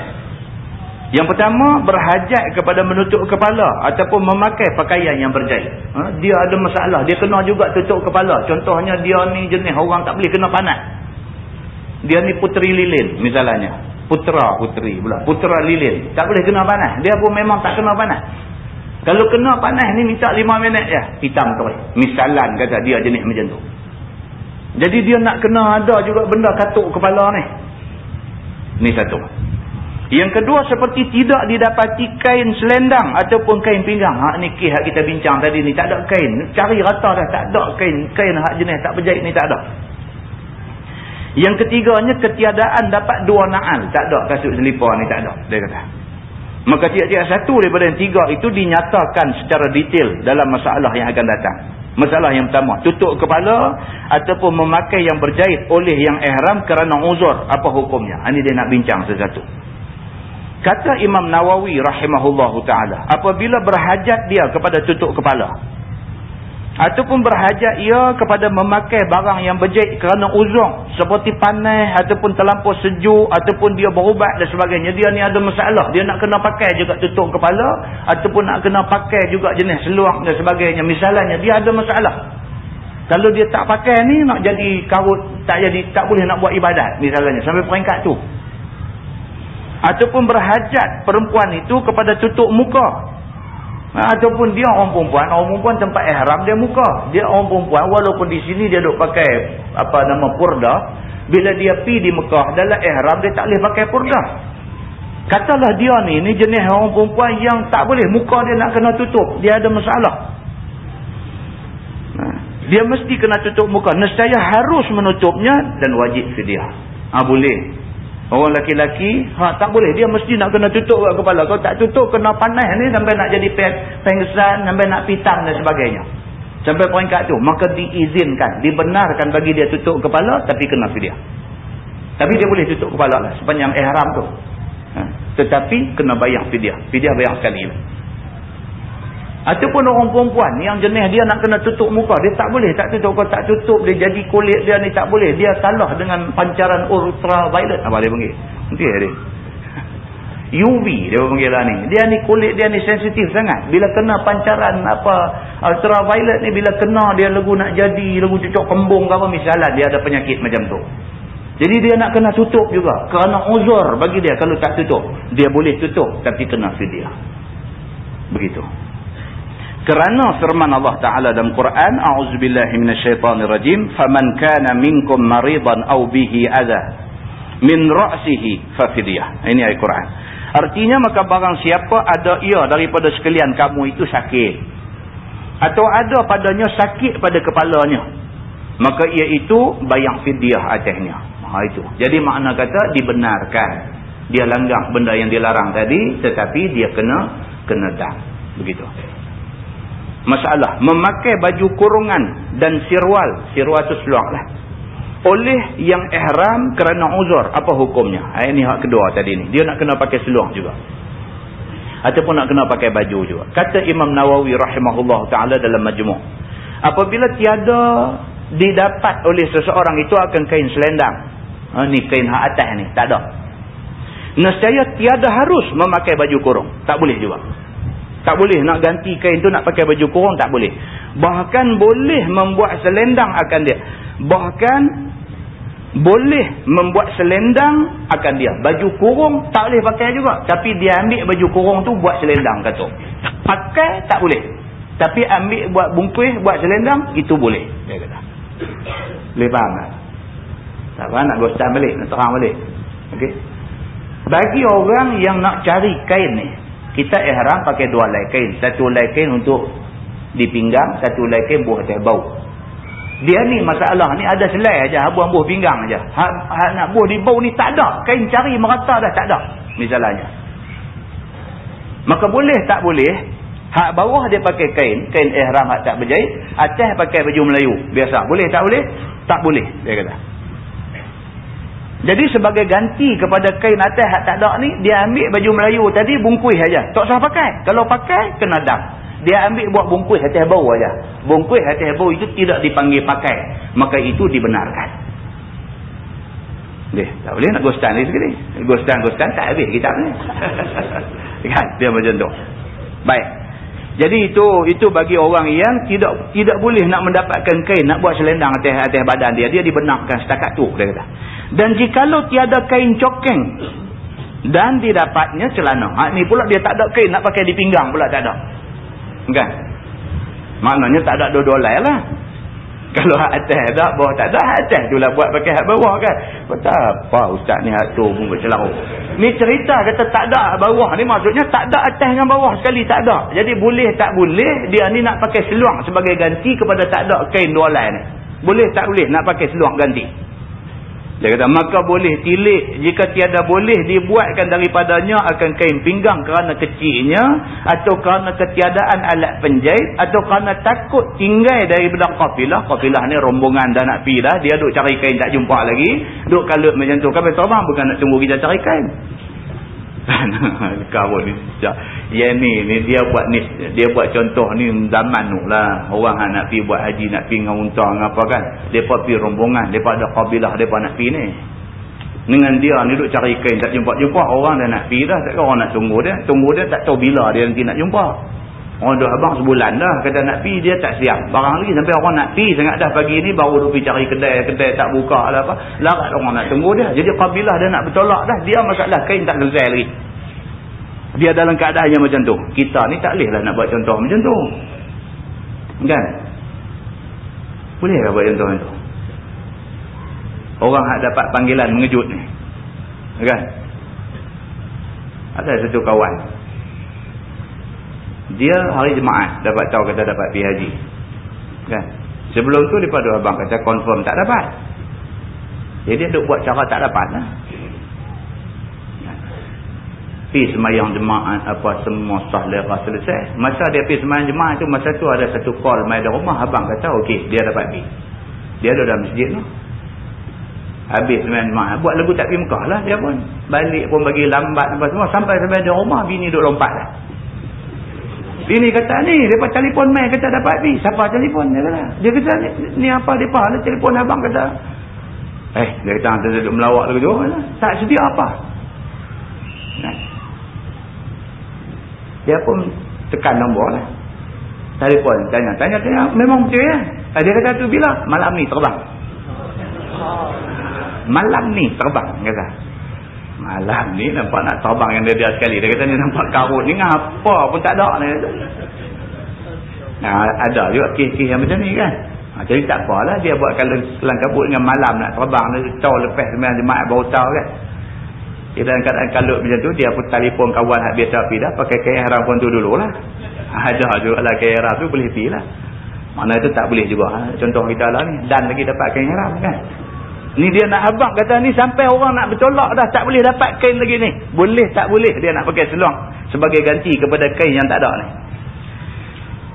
Yang pertama berhajat kepada menutup kepala ataupun memakai pakaian yang berjahit. Ha? dia ada masalah. Dia kena juga tutup kepala. Contohnya dia ni jenis orang tak boleh kena panas. Dia ni puteri lilin misalnya. Putra puteri pula. Putra lilin. Tak boleh kena panas. Dia pun memang tak kena panas. Kalau kena panas ni minta lima minit je. Hitam terus. Misalan kata dia jenis macam tu. Jadi dia nak kena ada juga benda katuk kepala ni. Ni satu. Yang kedua seperti tidak didapati kain selendang ataupun kain pinggang. Hak ni kih kita bincang tadi ni. Tak ada kain. Cari rata dah. Tak ada kain. Kain hak jenis tak berjahit ni tak ada. Yang ketiganya ketiadaan dapat dua naal. Tak ada kasut selipar ni tak ada. Dia kata. Maka tiap-tiap satu daripada yang tiga itu dinyatakan secara detail dalam masalah yang akan datang. Masalah yang pertama. Tutup kepala ataupun memakai yang berjahit oleh yang ihram kerana uzur. Apa hukumnya? Ini dia nak bincang sesuatu. Kata Imam Nawawi rahimahullahu ta'ala. Apabila berhajat dia kepada tutup kepala ataupun berhajat ia kepada memakai barang yang berjahit kerana uzur seperti panas ataupun terlampau sejuk ataupun dia berubat dan sebagainya. Dia ni ada masalah. Dia nak kena pakai juga tutup kepala ataupun nak kena pakai juga jenis seluar dan sebagainya. Misalnya dia ada masalah. Kalau dia tak pakai ni nak jadi karut tak jadi tak boleh nak buat ibadat misalnya sampai peringkat tu. Ataupun berhajat perempuan itu kepada tutup muka Ha, ataupun dia orang perempuan, orang perempuan tempat ihram dia muka. Dia orang perempuan walaupun di sini dia duk pakai apa nama purda, bila dia pi di Mekah dalam ihram dia tak boleh pakai purda. Katalah dia ni ni jenis orang perempuan yang tak boleh muka dia nak kena tutup, dia ada masalah. Ha, dia mesti kena tutup muka. Nescaya harus menutupnya dan wajib sedia. Ah ha, boleh. Orang laki-laki, ha, tak boleh. Dia mesti nak kena tutup kat kepala. Kalau tak tutup, kena panas ni sampai nak jadi pengsan, sampai nak pitam dan sebagainya. Sampai peringkat tu. Maka diizinkan, dibenarkan bagi dia tutup kepala, tapi kena fidyah. Tapi dia boleh tutup kepala lah, sepanjang ihram tu. Ha. Tetapi, kena bayar fidyah. Fidyah bayar sekali lah. Ataupun orang perempuan yang jenis dia nak kena tutup muka. Dia tak boleh tak tutup. Kalau tak tutup dia jadi kulit dia ni tak boleh. Dia salah dengan pancaran ultraviolet. Apa dia panggil? Nanti dia. UV dia panggil lah ni. Dia ni kulit dia ni sensitif sangat. Bila kena pancaran apa ultraviolet ni bila kena dia lagu nak jadi lagu cucuk kembung ke apa misalnya dia ada penyakit macam tu. Jadi dia nak kena tutup juga. Kerana uzur bagi dia kalau tak tutup. Dia boleh tutup tapi kena fidyah. Begitu kerana firman Allah Taala dalam Quran a'udzubillahi minasyaitonirrajim faman kana minkum maridan aw bihi adha min ra'sihi fa fidyah ini ayat Quran. Artinya maka barang siapa ada ia daripada sekalian kamu itu sakit atau ada padanya sakit pada kepalanya maka ia itu bayar fidyah atasnya. Ha itu. Jadi makna kata dibenarkan. Dia langgar benda yang dilarang tadi tetapi dia kena kena dam. Begitu masalah. Memakai baju kurungan dan sirwal. Sirwal itu seluar lah. Oleh yang ihram kerana uzur. Apa hukumnya? Ini hak kedua tadi ni. Dia nak kena pakai seluar juga. Ataupun nak kena pakai baju juga. Kata Imam Nawawi rahimahullah ta'ala dalam majmuk apabila tiada didapat oleh seseorang itu akan kain selendang. Ha, ni kain hak atas ni. Tak ada. Nescaya tiada harus memakai baju kurung. Tak boleh juga tak boleh nak ganti kain tu nak pakai baju kurung tak boleh. Bahkan boleh membuat selendang akan dia. Bahkan boleh membuat selendang akan dia. Baju kurung tak boleh pakai juga. Tapi dia ambil baju kurung tu buat selendang kata. Pakai tak boleh. Tapi ambil buat bungkuih, buat selendang, itu boleh. Dia kata. Boleh faham tak? Tak faham nak gostan balik, nak terang balik. Okay. Bagi orang yang nak cari kain ni, kita ihram pakai dua lai kain. Satu lai kain untuk di pinggang, satu lai kain buah atas bau. Dia ni masalah ni ada selai aja, buah-buah pinggang aja. Hak ha, nak buah di bau ni tak ada. Kain cari merata dah tak ada. Misalnya. Maka boleh tak boleh, hak bawah dia pakai kain, kain ihram hak tak berjahit, atas pakai baju Melayu. Biasa. Boleh tak boleh? Tak boleh, dia kata. Jadi sebagai ganti kepada kain atas hak tak ada ni, dia ambil baju Melayu tadi bungkus saja. Tak usah pakai. Kalau pakai, kena dam. Dia ambil buat bungkus atas bau saja. Bungkus atas bau itu tidak dipanggil pakai. Maka itu dibenarkan. Dia, tak boleh nak gostan ni sekali. Gostan-gostan tak habis kita ni. kan? Dia macam tu. Baik. Jadi itu itu bagi orang yang tidak tidak boleh nak mendapatkan kain nak buat selendang atas atas badan dia. Dia dibenarkan setakat tu dia kata. Dan jikalau tiada kain cokeng dan didapatnya celana. Ha ni pula dia tak ada kain nak pakai di pinggang pula tak ada. Kan? Maknanya tak ada dua-dua lain lah. Kalau hak atas ada, bawah tak ada, hak atas tu lah buat pakai hak bawah kan. Betapa ustaz ni hak tu pun bercelau. Ni cerita kata tak ada bawah ni maksudnya tak ada atas dengan bawah sekali tak ada. Jadi boleh tak boleh dia ni nak pakai seluar sebagai ganti kepada tak ada kain dua lain ni. Boleh tak boleh nak pakai seluar ganti. Dia kata, maka boleh tilik jika tiada boleh dibuatkan daripadanya akan kain pinggang kerana kecilnya atau kerana ketiadaan alat penjahit atau kerana takut tinggal daripada kafilah. Kafilah ni rombongan dah nak pergi dah. Dia duk cari kain tak jumpa lagi. Duk kalut macam tu. Kami terbang bukan nak tunggu kita cari kain. Kau ni Ya ni, ni dia buat ni dia buat contoh ni zaman tu lah. Orang nak pergi buat haji, nak pergi dengan unta apa kan. Depa pergi rombongan, depa ada kabilah depa nak pergi ni. Dengan dia ni duk cari kain tak jumpa-jumpa orang dah nak pergi dah. Tak orang nak tunggu dia. Tunggu dia tak tahu bila dia nanti nak jumpa. Orang dah abang sebulan dah kata nak pergi dia tak siap. Barang lagi sampai orang nak pergi sangat dah pagi ni baru dia pergi cari kedai, kedai tak buka lah apa. Larat orang nak tunggu dia. Jadi kabilah dia nak bertolak dah. Dia masalah kain tak selesai lagi. Dia dalam keadaan yang macam tu. Kita ni tak boleh lah nak buat contoh macam tu. Kan? Boleh lah buat contoh macam tu. Orang yang dapat panggilan mengejut ni. Kan? Ada satu kawan. Dia hari Jumaat dapat tahu kata dapat pergi haji. Kan? Sebelum tu daripada abang kata confirm tak dapat. Jadi dia buat cara tak dapat lah pergi semayang jemaah apa semua sah lera selesai. Masa dia pergi semayang jemaah tu masa tu ada satu call mai dari rumah abang kata okey dia dapat pergi. Dia ada dalam masjid tu. Habis semayang jemaah buat lagu tak pergi Mekah lah dia pun balik pun bagi lambat apa semua. Sampai sampai di rumah bini duduk lompat lah bini kata ni dia telefon mai kata dapat pergi. Siapa telefon? Dia kata dia kata ni, ni apa dia lah telefon abang kata eh dia kata dia duduk melawak lagu tu tak sedia apa dia pun tekan nombor lah. Telefon tanya tanya tanya memang betul ya? Ah, dia kata tu bila? Malam ni terbang. Malam ni terbang kata. Malam ni nampak nak terbang yang dia dia sekali. Dia kata ni nampak karut ni apa pun tak ada ni. Nah, ada juga kes-kes yang macam ni kan? Ha, jadi tak apalah dia buat kalau selang kabut dengan malam nak terbang. Dia tahu lepas sembilan jemaah baru tahu kan dalam keadaan kalut macam tu, dia pun telefon kawan hak biasa pergi dah, pakai kain ihram pun tu dululah. Ada juga lah kain ihram tu boleh pergi lah. Mana itu tak boleh juga. Ha? Contoh kita lah ni, dan lagi dapat kain ihram kan. Ni dia nak abang kata ni sampai orang nak bertolak dah, tak boleh dapat kain lagi ni. Boleh tak boleh dia nak pakai seluang sebagai ganti kepada kain yang tak ada ni.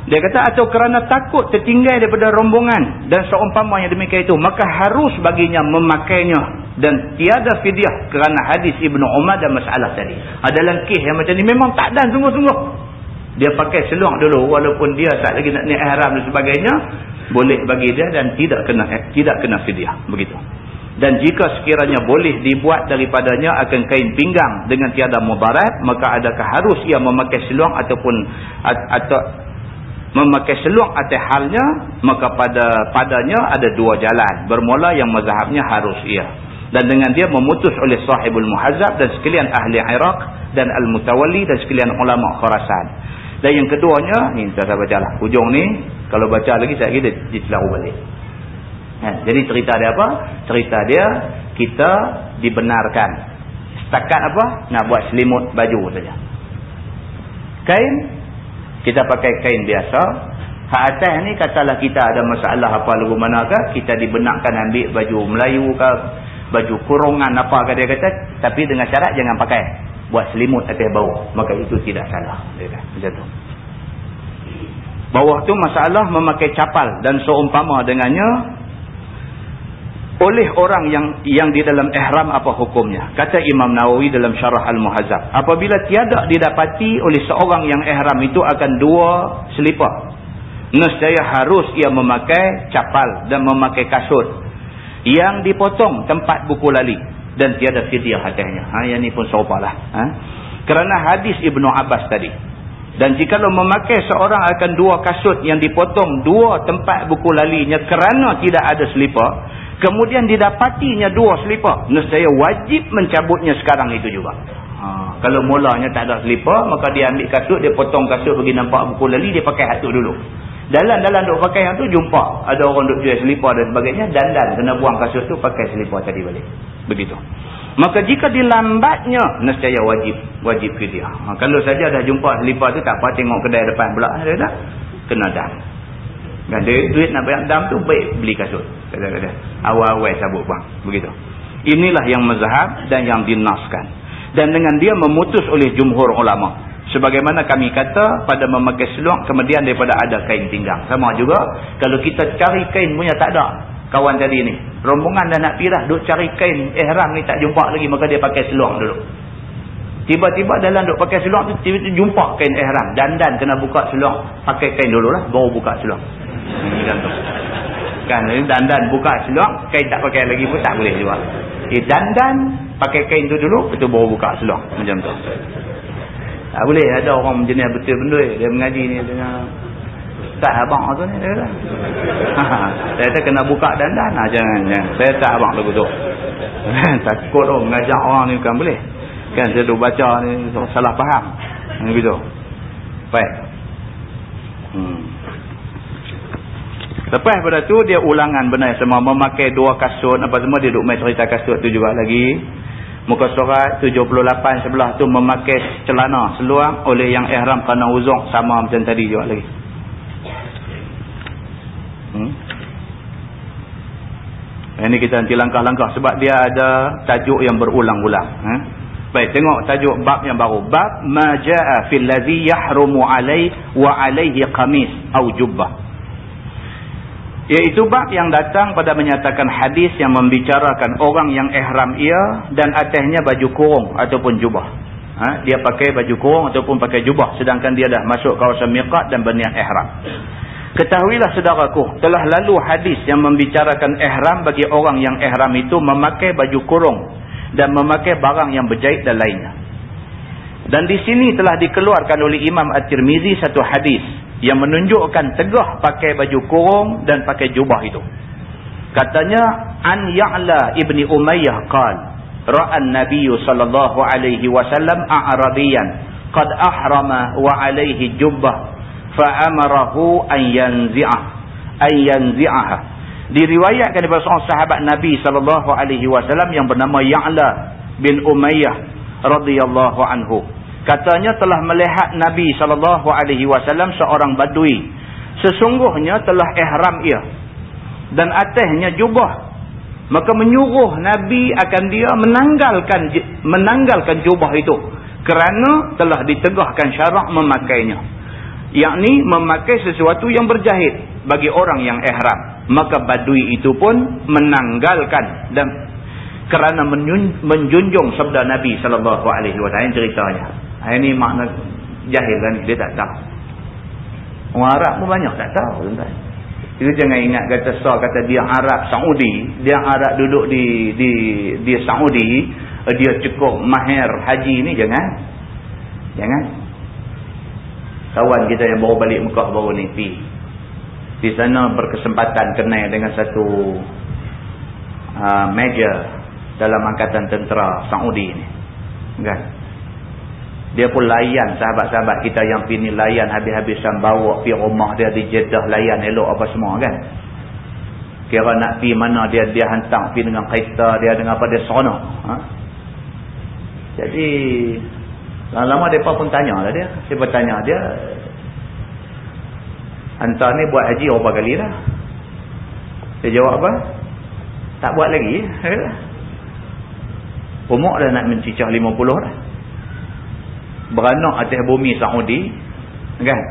Dia kata atau kerana takut tertinggal daripada rombongan dan seumpama yang demikian itu maka harus baginya memakainya dan tiada fidyah kerana hadis Ibnu Umar dan masalah tadi. Adalah kes yang macam ni memang tak dan sungguh-sungguh. Dia pakai seluang dulu walaupun dia tak lagi nak niat ihram dan sebagainya boleh bagi dia dan tidak kena tidak kena fidyah begitu. Dan jika sekiranya boleh dibuat daripadanya akan kain pinggang dengan tiada mudarat maka adakah harus ia memakai seluang ataupun atau memakai seluang atas halnya maka pada padanya ada dua jalan bermula yang mazhabnya harus ia dan dengan dia memutus oleh sahibul muhazab dan sekalian ahli Iraq dan al-mutawali dan sekalian ulama Khurasan. Dan yang keduanya ni saya baca lah hujung ni kalau baca lagi saya kira dia telah balik. Ha, jadi cerita dia apa? Cerita dia kita dibenarkan. Setakat apa? Nak buat selimut baju saja. Kain? Kita pakai kain biasa. Hak atas ni katalah kita ada masalah apa lagu manakah kita dibenarkan ambil baju Melayu ke baju kurungan apa ke dia kata tapi dengan syarat jangan pakai. Buat selimut atas bawah maka itu tidak salah. Dia kata macam tu. Bawah tu masalah memakai capal dan seumpama dengannya oleh orang yang yang di dalam ihram apa hukumnya. Kata Imam Nawawi dalam syarah Al-Muhazzab apabila tiada didapati oleh seorang yang ihram itu akan dua selipar nescaya harus ia memakai capal dan memakai kasut yang dipotong tempat buku lali. Dan tiada fidyah atasnya. Ha yang ni pun serupalah ha? Kerana hadis Ibnu Abbas tadi. Dan jika lo memakai seorang akan dua kasut yang dipotong dua tempat buku lalinya kerana tidak ada selipar kemudian didapatinya dua selipar nescaya wajib mencabutnya sekarang itu juga. Ha, kalau mulanya tak ada selipar maka dia ambil kasut dia potong kasut bagi nampak buku lali dia pakai hati dulu dalam-dalam duk pakai yang tu jumpa. Ada orang duk jual selipar dan sebagainya dan-dan kena buang kasut tu pakai selipar tadi balik. Begitu. Maka jika dilambatnya nescaya wajib wajib ke dia. Ha, kalau saja dah jumpa selipar tu tak apa tengok kedai depan pula. Ada tak? Kena dah dan duit, duit nak bayar dam tu baik beli kasut. Kata-kata. Awal-awal sabuk bang. Begitu. inilah yang mazhab dan yang dinaskan. Dan dengan dia memutus oleh jumhur ulama sebagaimana kami kata pada memakai seluar kemudian daripada ada kain pinggang. Sama juga kalau kita cari kain punya tak ada. Kawan tadi ni rombongan dah nak pirah duk cari kain. Ihram ni tak jumpa lagi maka dia pakai seluar dulu. Tiba-tiba dalam duk pakai seluar tu tiba-tiba jumpa kain ihram dandan kena buka seluar pakai kain dulu lah baru buka seluar kan dandan buka seluar kain tak pakai lagi pun tak boleh juga. Eh, dandan pakai kain tu dulu itu baru buka seluar macam tu tak boleh. Ada orang jenis betul benda dia mengaji ni dengan tak abang tu ni dia kata. saya kata kena buka dandan. Ha, jangan, jangan. saya tak abang tu betul takut oh, mengajak orang ni bukan boleh. Kan saya duk baca ni salah faham. Ni begitu baik. Hmm. lepas pada tu dia ulangan benar. Semua memakai dua kasut. Apa semua dia duk main cerita kasut tu juga lagi muka surat 78 sebelah tu memakai celana seluar oleh yang ihram kerana uzuk sama macam tadi juga lagi. Hmm? ini kita nanti langkah-langkah sebab dia ada tajuk yang berulang-ulang eh? baik tengok tajuk bab yang baru. Bab maja'a fil ladhi yahrumu alai wa alaihi qamis au jubbah Iaitu bab yang datang pada menyatakan hadis yang membicarakan orang yang ihram ia dan atasnya baju kurung ataupun jubah. Ha? Dia pakai baju kurung ataupun pakai jubah sedangkan dia dah masuk kawasan miqat dan berniat ihram. Ketahuilah saudaraku, telah lalu hadis yang membicarakan ihram bagi orang yang ihram itu memakai baju kurung dan memakai barang yang berjahit dan lainnya. Dan di sini telah dikeluarkan oleh Imam At-Tirmizi satu hadis yang menunjukkan tegah pakai baju kurung dan pakai jubah itu. Katanya an Ya'la ibni Umayyah qal ra'an Nabi sallallahu alaihi wasallam a'rabiyan qad ahrama wa alaihi jubbah fa amarahu an yanzi'ah an yanzi'aha diriwayatkan daripada seorang sahabat Nabi sallallahu alaihi wasallam yang bernama Ya'la bin Umayyah radhiyallahu anhu katanya telah melihat Nabi SAW seorang badui. Sesungguhnya telah ihram ia. Dan atasnya jubah. Maka menyuruh Nabi akan dia menanggalkan menanggalkan jubah itu. Kerana telah ditegahkan syarak memakainya. Yakni memakai sesuatu yang berjahit bagi orang yang ihram. Maka badui itu pun menanggalkan dan kerana menjunjung sabda Nabi sallallahu alaihi wasallam ceritanya ini makna jahil kan dia tak tahu. Orang Arab pun banyak tak tahu tuan-tuan. Kita jangan ingat kata sah kata dia Arab Saudi, dia Arab duduk di di di Saudi, dia cukup mahir haji ni jangan. Jangan. Kawan kita yang baru balik Mekah baru ni pi. Di sana berkesempatan kenal dengan satu uh, major dalam angkatan tentera Saudi ni. Kan? Dia pun layan sahabat-sahabat kita yang pini layan habis-habisan bawa pi rumah dia di Jeddah layan elok apa semua kan. Kira nak pi mana dia dia hantar pi dengan kereta dia dengan apa dia seronok. Ha? Jadi lama-lama mereka pun tanya lah dia. Siapa tanya dia. Hantar ni buat haji berapa kali lah. Dia jawab apa? Tak buat lagi. Umur dah nak mencicah 50 dah beranak atas bumi Saudi kan?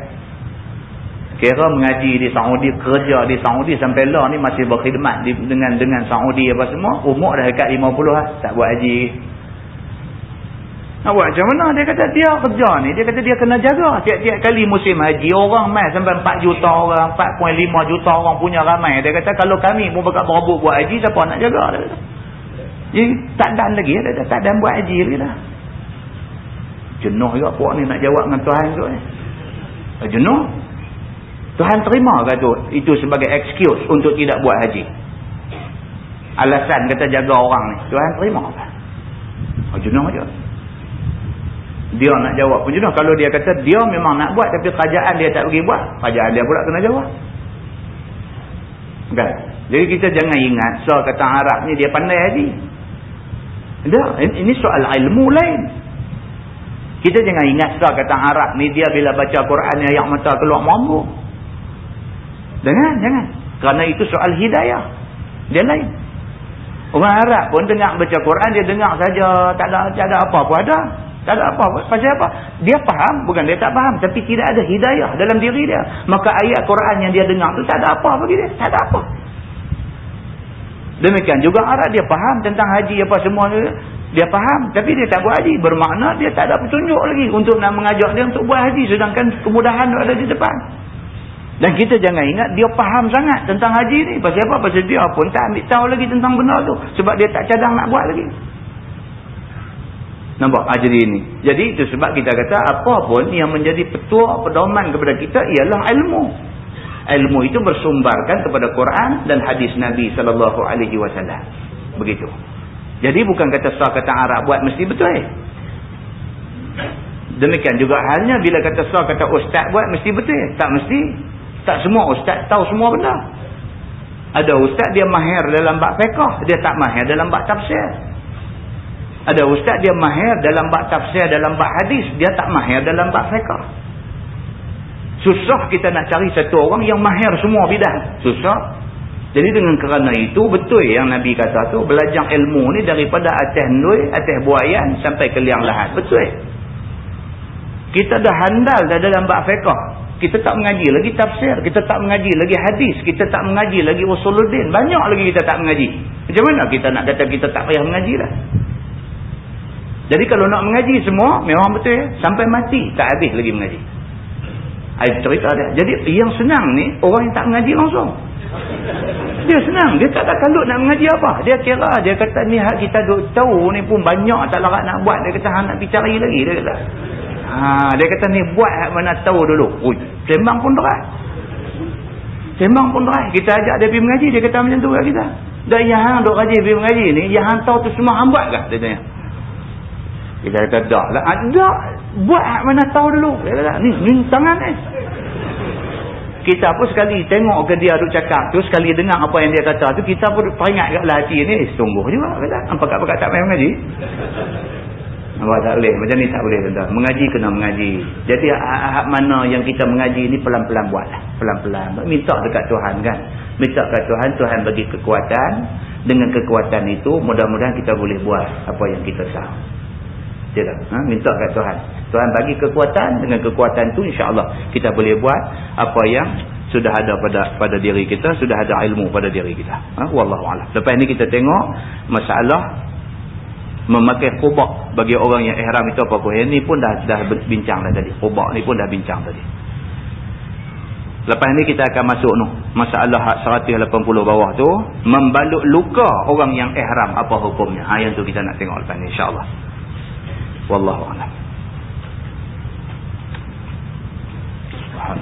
Kira mengaji di Saudi kerja di Saudi sampai lah ni masih berkhidmat di, dengan dengan Saudi apa semua umur dah dekat 50 lah tak buat haji. Nak buat macam mana? Dia kata dia kerja ni dia kata dia kena jaga. Tiap-tiap kali musim haji orang mai sampai 4 juta orang 4.5 juta orang punya ramai. Dia kata kalau kami pun berkat berabuk buat haji siapa nak jaga? Dia kata. Jadi tak dan lagi dia kata tak dan buat haji lagi dah Jenuh juga puak ni nak jawab dengan Tuhan tu. Eh. Jenuh. Tuhan terima ke tu? Itu sebagai excuse untuk tidak buat haji. Alasan kata jaga orang ni. Tuhan terima? Oh, jenuh je. Dia nak jawab pun jenuh. Kalau dia kata dia memang nak buat tapi kerajaan dia tak pergi buat. Kerajaan dia pula kena jawab. Kan? Jadi kita jangan ingat so kata Arab ni dia pandai haji. Tak. Ini soal ilmu lain. Kita jangan ingat sah kata Arab ni dia bila baca Quran yang mata keluar mampu. Jangan, jangan. Kerana itu soal hidayah. Dia lain. Orang Arab pun dengar baca Quran, dia dengar saja. Tak ada, tak ada apa pun ada. Tak ada apa. Pasal apa? Dia faham. Bukan dia tak faham. Tapi tidak ada hidayah dalam diri dia. Maka ayat Quran yang dia dengar tu tak ada apa bagi dia. Tak ada apa. Demikian juga Arab dia faham tentang haji apa semua. Dia faham. Tapi dia tak buat haji. Bermakna dia tak ada petunjuk lagi untuk nak mengajak dia untuk buat haji. Sedangkan kemudahan ada di depan. Dan kita jangan ingat dia faham sangat tentang haji ni. Pasal apa? Pasal dia pun tak ambil tahu lagi tentang benda tu. Sebab dia tak cadang nak buat lagi. Nampak? Ha, jadi ini. Jadi itu sebab kita kata apa pun yang menjadi petua pedoman kepada kita ialah ilmu. Ilmu itu bersumbarkan kepada Quran dan hadis Nabi SAW. Begitu. Jadi bukan kata sah kata Arab buat mesti betul. Eh? Demikian juga halnya bila kata sah kata ustaz buat mesti betul. Tak mesti. Tak semua ustaz tahu semua benda. Ada ustaz dia mahir dalam bab fiqah, dia tak mahir dalam bab tafsir. Ada ustaz dia mahir dalam bab tafsir, dalam bab hadis, dia tak mahir dalam bab fiqah. Susah kita nak cari satu orang yang mahir semua bidang. Susah. Jadi dengan kerana itu betul yang Nabi kata tu belajar ilmu ni daripada atas nui, atas buayan sampai ke liang lahat. Betul. Kita dah handal dah dalam bab fiqah. Kita tak mengaji lagi tafsir. Kita tak mengaji lagi hadis. Kita tak mengaji lagi usuluddin. Banyak lagi kita tak mengaji. Macam mana kita nak kata kita tak payah mengaji lah. Jadi kalau nak mengaji semua, memang betul ya. Sampai mati, tak habis lagi mengaji. Saya cerita dia. Jadi yang senang ni, orang yang tak mengaji langsung. Dia senang. Dia tak ada kalut nak mengaji apa. Dia kira, dia kata ni hak kita duk tahu ni pun banyak tak larat nak buat. Dia kata, nak pergi cari lagi. Dia kata. Ha, dia kata ni buat mana tahu dulu. Ui, sembang pun derat. Sembang pun derat. Kita ajak dia pergi mengaji. Dia kata macam tu kat kita. Dan yang hang duk kaji pergi mengaji ni. Yang hang tahu tu semua hang buat kah? Dia tanya. Kita kata dah lah. Ada. Buat mana tahu dulu. Dia kata ni, ni tangan ni. Kita pun sekali tengok ke dia duk cakap tu. Sekali dengar apa yang dia kata tu. Kita pun peringat kat hati ni. Eh, sungguh juga. Kata. Apakah-apakah tak main mengaji? Nampak tak boleh. Macam ni tak boleh tuan Mengaji kena mengaji. Jadi hak mana yang kita mengaji ni pelan-pelan buatlah. Pelan-pelan. Minta dekat Tuhan kan. Minta dekat Tuhan. Tuhan bagi kekuatan. Dengan kekuatan itu mudah-mudahan kita boleh buat apa yang kita tahu. Tidak. Ha? Minta dekat Tuhan. Tuhan bagi kekuatan. Dengan kekuatan itu insyaAllah kita boleh buat apa yang sudah ada pada pada diri kita. Sudah ada ilmu pada diri kita. Ha? Wallahualam. Lepas ini kita tengok masalah memakai khubak bagi orang yang ihram itu apa pun. Ini pun dah dah bincang dah tadi. Khubak ni pun dah bincang tadi. Lepas ni kita akan masuk tu. Masalah 180 bawah tu. Membalut luka orang yang ihram apa hukumnya. Ha, yang tu kita nak tengok lepas ni insyaAllah. والله أعلم. سبحانه